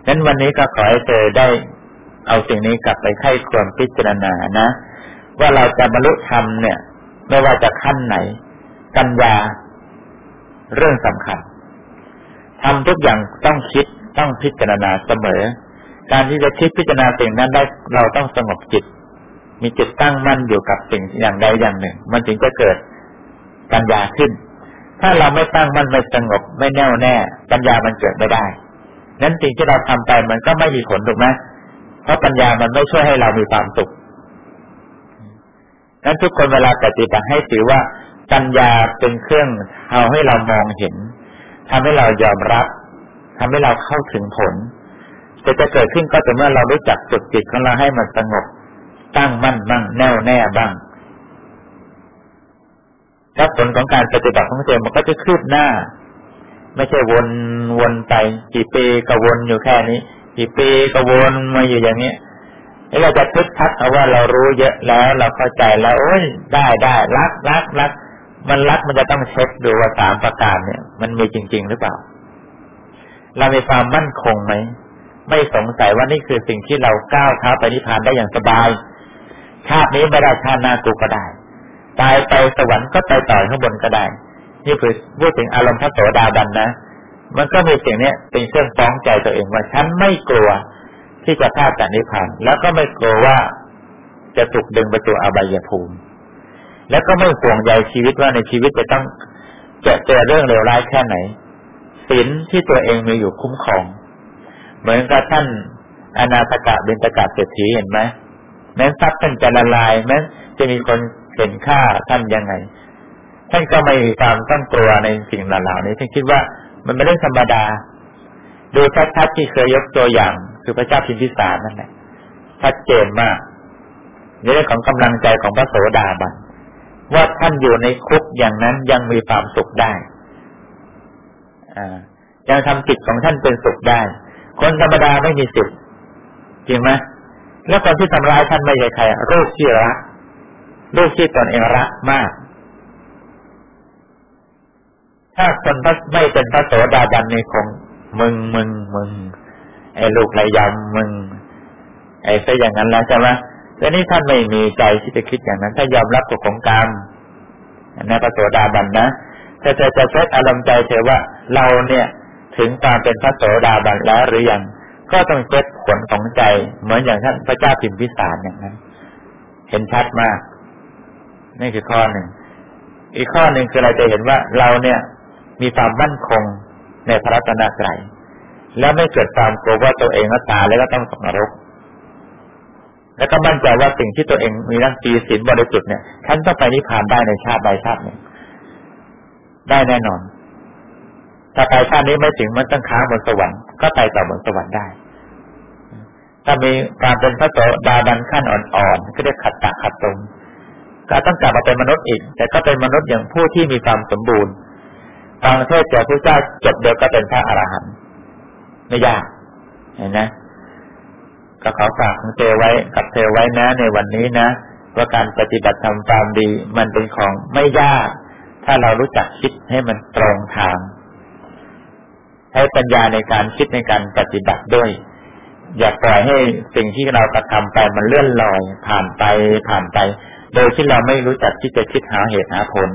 นั้นวันนี้ก็ขอให้เธอได้เอาสิ่งนี้กลับไปไข้ควรพิจารณานะ ว่าเราจะบรรลุธรรมเนี่ย ไม่ว่าจะขั้นไหน ปัญญา เรื่องสำคัญทำทุกอย่างต้องคิดต้องพิจารณาเสมอ การที่จะคิดพิจารณาสิ่งนั้นได้เราต้องสงบจิต มีจิตตั้งมั่นอยู่กับสิ่งอย่างใดอย่างหนึ่ง มันจึงจะเกิดปัญญาขึ้น ถ้าเราไม่ตั้งมั่นไม่สงบไม่แน่วแน่ ปัญญามันเกิดไม่ได้ นั้นสิ่งที่เราทำไปมันก็ไม่มีผลถูกไหมเพราะปัญญามันไม่ช่วยให้เรามีความสุขนั้นทุกคนเวลาปฏิบัติให้ถือว่าปัญญาเป็นเครื่องเอาให้เรามองเห็นทำให้เรายอมรับทำให้เราเข้าถึงผลจะจะเกิดขึ้นก็ต่อเมื่อเรารู้จักจุดจิตของเราให้มันสงบ ตั้งมั่นบ้างแน่วแน่บ้างแล้วผลของการปฏิบัติของเจมันก็จะคืบหน้า ไม่ใช่วนวนไปกี่ปีก็วนอยู่แค่นี้ กี่ปีก็วนมาอยู่อย่างเนี้ยเราจะทึกทักเอาว่าเรารู้เยอะแล้ว เราเข้าใจแล้วโอ้ยได้ได้รักรักรักมันรักมันจะต้องเช็คดูว่าสามประการเนี่ย มันมีจริง ๆ หรือเปล่า เรามีความมั่นคงไหมไม่สงสัยว่านี่คือสิ่งที่เราก้าวเท้าไปนิพพานได้อย่างสบาย ชาตินี้ไม่ได้ชาติหน้ากูก็ได้ ตายไปสวรรค์ก็ไปต่อข้างบนก็ได้ นี่คือพูดถึงอารมณ์พระโสดาบันนะ มันก็มีสิ่งนี้เป็นเครื่องฟ้องใจตัวเองว่าฉันไม่กลัวที่จะพลาดจากนิพพานแล้วก็ไม่กลัวว่าจะถูกดึงไปสู่อบายภูมิ แล้วก็ไม่ห่วงใยชีวิตว่าในชีวิตจะต้องจะเจอเรื่องเลวร้ายแค่ไหนศีลที่ตัวเองมีอยู่คุ้มครอง เหมือนกับท่านอนาตกะเบญตกะเศรษฐีเห็นไหมแม้ทรัพย์ท่านจะละลายแม้จะมีคนเห็นค่าท่านยังไง ท่านก็ไม่มีความต้องกลัวในสิ่งเหล่านี้ท่านคิดว่ามันไม่ได้ธรรมดา ดูชัดๆที่เคยยกตัวอย่าง คือพระเจ้าพิมพิสารนั่นแหละชัดเจนมากในเรื่องของกำลังใจของพระโสดาบันว่าท่านอยู่ในคุกอย่างนั้นยังมีความสุขได้อ่ายังทำจิตของท่านเป็นสุขได้ คนธรรมดาไม่มีสิทธิ์จริงไหมแล้วคนที่ทำร้ายท่านไม่ใช่ใครรูปที่รักรูปที่ตนเองรักมาก ถ้าคนไม่เป็นพระโสดาบันในคงมึงมึงมึงไอ้ลูกไรยำมึง ไอ้ซะอย่างนั้นแล้วใช่ไหมแต่นี่ท่านไม่มีใจที่จะคิดอย่างนั้น ถ้ายอมรับกฎของกรรมนนพระโสดาบันนะถ้าเธอจะเช็คอารมณ์ใจเธอว่าเราเนี่ย ถึงความเป็นพระโสดาบันแล้วหรือยังก็ต้องเช็คผลของใจ เหมือนอย่างท่านพระเจ้าพิมพิสารอย่างนั้น เห็นชัดมาก นี่คือข้อหนึ่งอีกข้อหนึ่งคือเราจะเห็นว่าเราเนี่ย มีความมั่นคงในพระรัตนตรัยแล้วไม่เกิดความกลัวว่าตัวเองก็ตายแล้วก็ต้องตกนรก แล้วก็มั่นใจว่าสิ่งที่ตัวเองมีร่างตีศีลบริสุทธิ์เนี่ยท่านต้องไปนิพพานได้ในชาติใดชาติหนึ่งได้แน่นอน ถ้าไปชาตินี้ไม่ถึงมันต้องค้างบนสวรรค์ก็ไปต่อบนสวรรค์ได้ ถ้ามีการเป็นพระโสดาบันขั้นอ่อนๆก็เรียกขัดตะขัดตรงก็ต้องกลับมาเป็นมนุษย์อีก แต่ก็เป็นมนุษย์อย่างผู้ที่มีความสมบูรณ์ ฟังเทศจากพระเจ้าจบเดียวก็เป็นพระอรหันต์ไม่ยาก เห็นไหมก็ขอฝากของเธอไว้กับเธอไว้นะ ในวันนี้นะว่าการปฏิบัติทำความดี มันเป็นของไม่ยาก ถ้าเรารู้จักคิดให้มันตรงทางใช้ปัญญาในการคิดในการปฏิบัติด้วย อย่าปล่อยให้สิ่งที่เรากระทำไปมันเลื่อนลอย ผ่านไปผ่านไป โดยที่เราไม่รู้จักที่จะคิดหาเหตุหาผล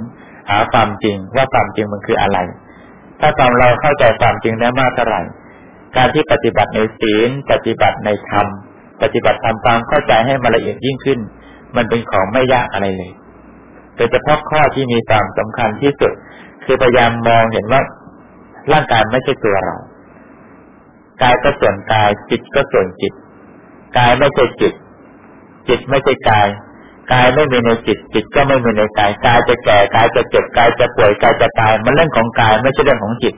หาความจริงว่าความจริงมันคืออะไร ถ้าตอนเราเข้าใจความจริงแล้มากเท่าไหร่ การที่ปฏิบัติในศีล ปฏิบัติในธรรม ปฏิบัติทำความเข้าใจให้มันละเอียดยิ่งขึ้น มันเป็นของไม่ยากอะไรเลยโดยเฉพาะข้อที่มีความสำคัญที่สุด คือพยายามมองเห็นว่าร่างกายไม่ใช่ตัวเรา กายก็ส่วนกาย จิตก็ส่วนจิต กายไม่ใช่จิต จิตไม่ใช่กาย กายไม่มีในจิตจิตก็ไม่มีในกายกายจะแก่กายจะเจ็บกายจะป่วยกายจะตายมันเรื่องของกายไม่ใช่เรื่องของจิต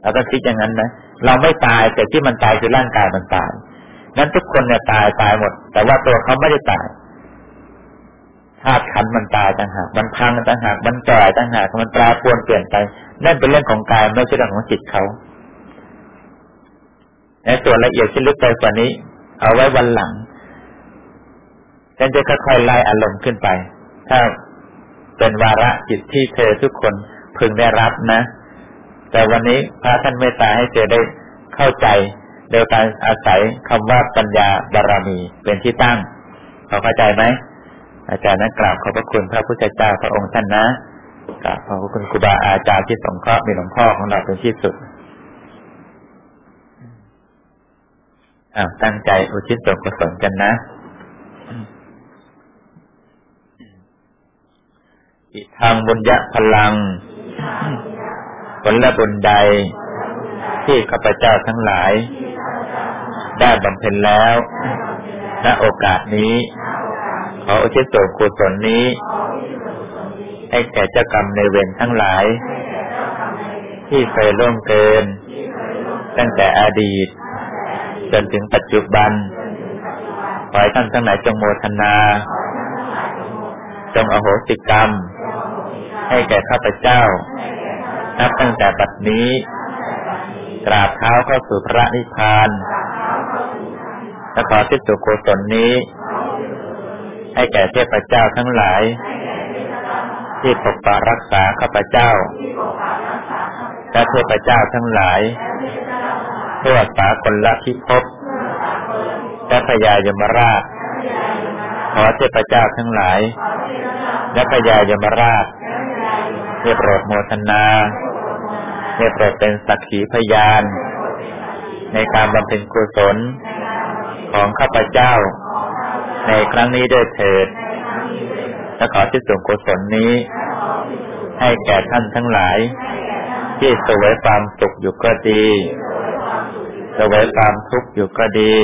เราต้องคิดอย่างนั้นนะเราไม่ตายแต่ที่มันตายคือร่างกายมันตายนั้นทุกคนเนี่ยตายตายหมด แต่ว่าตัวเขาไม่ได้ตายธาตุขันมันตายต่างหากมันพังต่างหากมันแก่ต่างหากมันแปรปรวนเปลี่ยนไปนั่นเป็นเรื่องของกายไม่ใช่เรื่องของจิตเขาในส่วนละเอียดที่ลึกไปกว่านี้ เอาไว้วันหลัง ฉันจะค่อยๆไล่อารมณ์ขึ้นไป ถ้าเป็นวาระจิตที่เธอทุกคนพึงได้รับนะ แต่วันนี้พระท่านเมตตาให้เจอได้เข้าใจโดยการอาศัยคำว่าปัญญาบารมีเป็นที่ตั้งเขาเข้าใจไหมอาจารย์นั้นกราบขอบพระคุณพระพุทธเจ้าพระองค์ท่านนะกราบขอบพระคุณครูบาอาจารย์ที่สงเคราะห์มีหลวงพ่อของเราเป็นที่สุดอ้าตั้งใจอุทิศส่วนกุศลกันนะ อิทางบุญญะพลัง ผลละบุญใด ที่ข้าพเจ้าทั้งหลาย ได้บำเพ็ญแล้ว ณโอกาสนี้ ขออุทิศส่วนกุศลนี้ ให้แก่เจ้ากรรมในเวรทั้งหลาย ที่เคยล่วงเกิน ตั้งแต่อดีต จนถึงปัจจุบันขอให้ท่านทั้งหลายจงโมทนา จงอโหสิกรรม ให้แก่ข้าพเจ้า นับตั้งแต่บัดนี้ กราบเท้าเข้าสู่พระนิพพานและขอทิศสุโกศลนี้ ให้แก่เทพเจ้าทั้งหลาย ที่ปกปักรักษาข้าพเจ้า และเทพเจ้าทั้งหลายทั่วสากลละพิภพและพญายมราช ขอเทพเจ้าทั้งหลาย และพญายมราช เทโปรดโมทนาให้โปรดเป็นสักขีพยาน ในการบำเพ็ญกุศลของข้าพเจ้า ในครั้งนี้ด้วยเถิดและขอที่ส่งกุศลนี้ ให้แก่ท่านทั้งหลาย ที่สวยความสุขอยู่ก็ดีสวยความทุกข์อยู่ก็ดี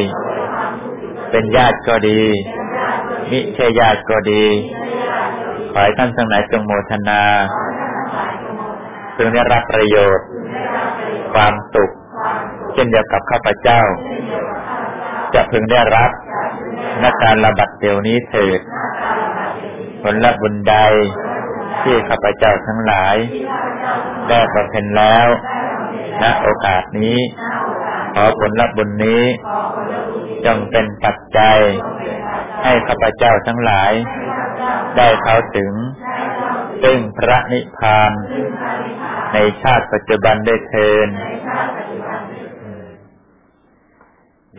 เป็นญาติก็ดีมิใช่ญาติก็ดี ขอให้ท่านทั้งหลายจงโมทนา พึงได้รับประโยชน์ ความสุข เช่นเดียวกับข้าพเจ้า จะพึงได้รับนักการระบัดเดี๋ยวนี้เถิดผลบุญใดที่ข้าพเจ้าทั้งหลาย ได้บำเพ็ญแล้วณโอกาสนี้ ขอผลบุญนี้ จงเป็นปัจจัย ให้ข้าพเจ้าทั้งหลาย ได้เข้าถึง ซึ่งพระนิพพานในชาติปัจจุบันได้เทิน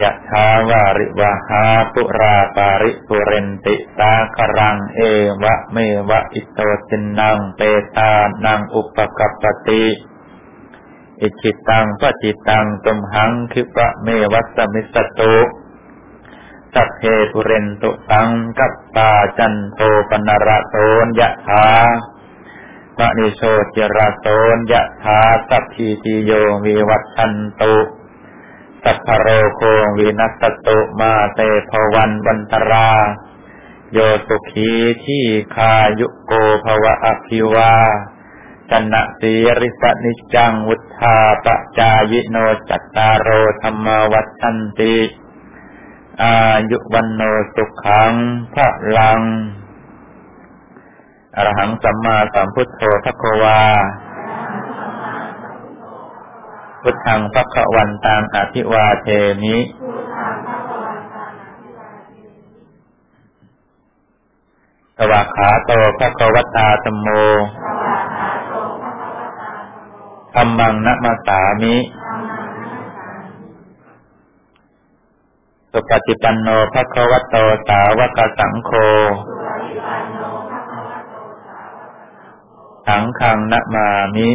ยะทาวาริวหาปุราปาริปุเรนติสาครังเอวะเมวะอิโตจินนังเปตานังอุปกัปปติ อิจิตังปจิตังตุมหังคิปะเมวัสมิสตุสัพเพปุเรนตุสังกัปปาจันโทปนระโตนยะถา ปะนิโชจิระโตนยะถาสัพพีติโยวิวัตชันตุสัพพโรโควินัสตุมาเตภวันวันตรา โยสุขีที่คายุโกภวะอภิวาชนะสีริสนิจังวุธาปจายโนจัตตารโอธรรมวัชันติ อายุวันโนสุขังพระลัง อรหังสัมมาสัมพุทโธพระควา พุทธังพระควันตังอภิวาเทมิ สวากขาโตพระควตาธโมธรรมังนัมาสามิ สุปฏิปันโนภะคะวะโตสาวกสังโฆ ขังคังนะมามิ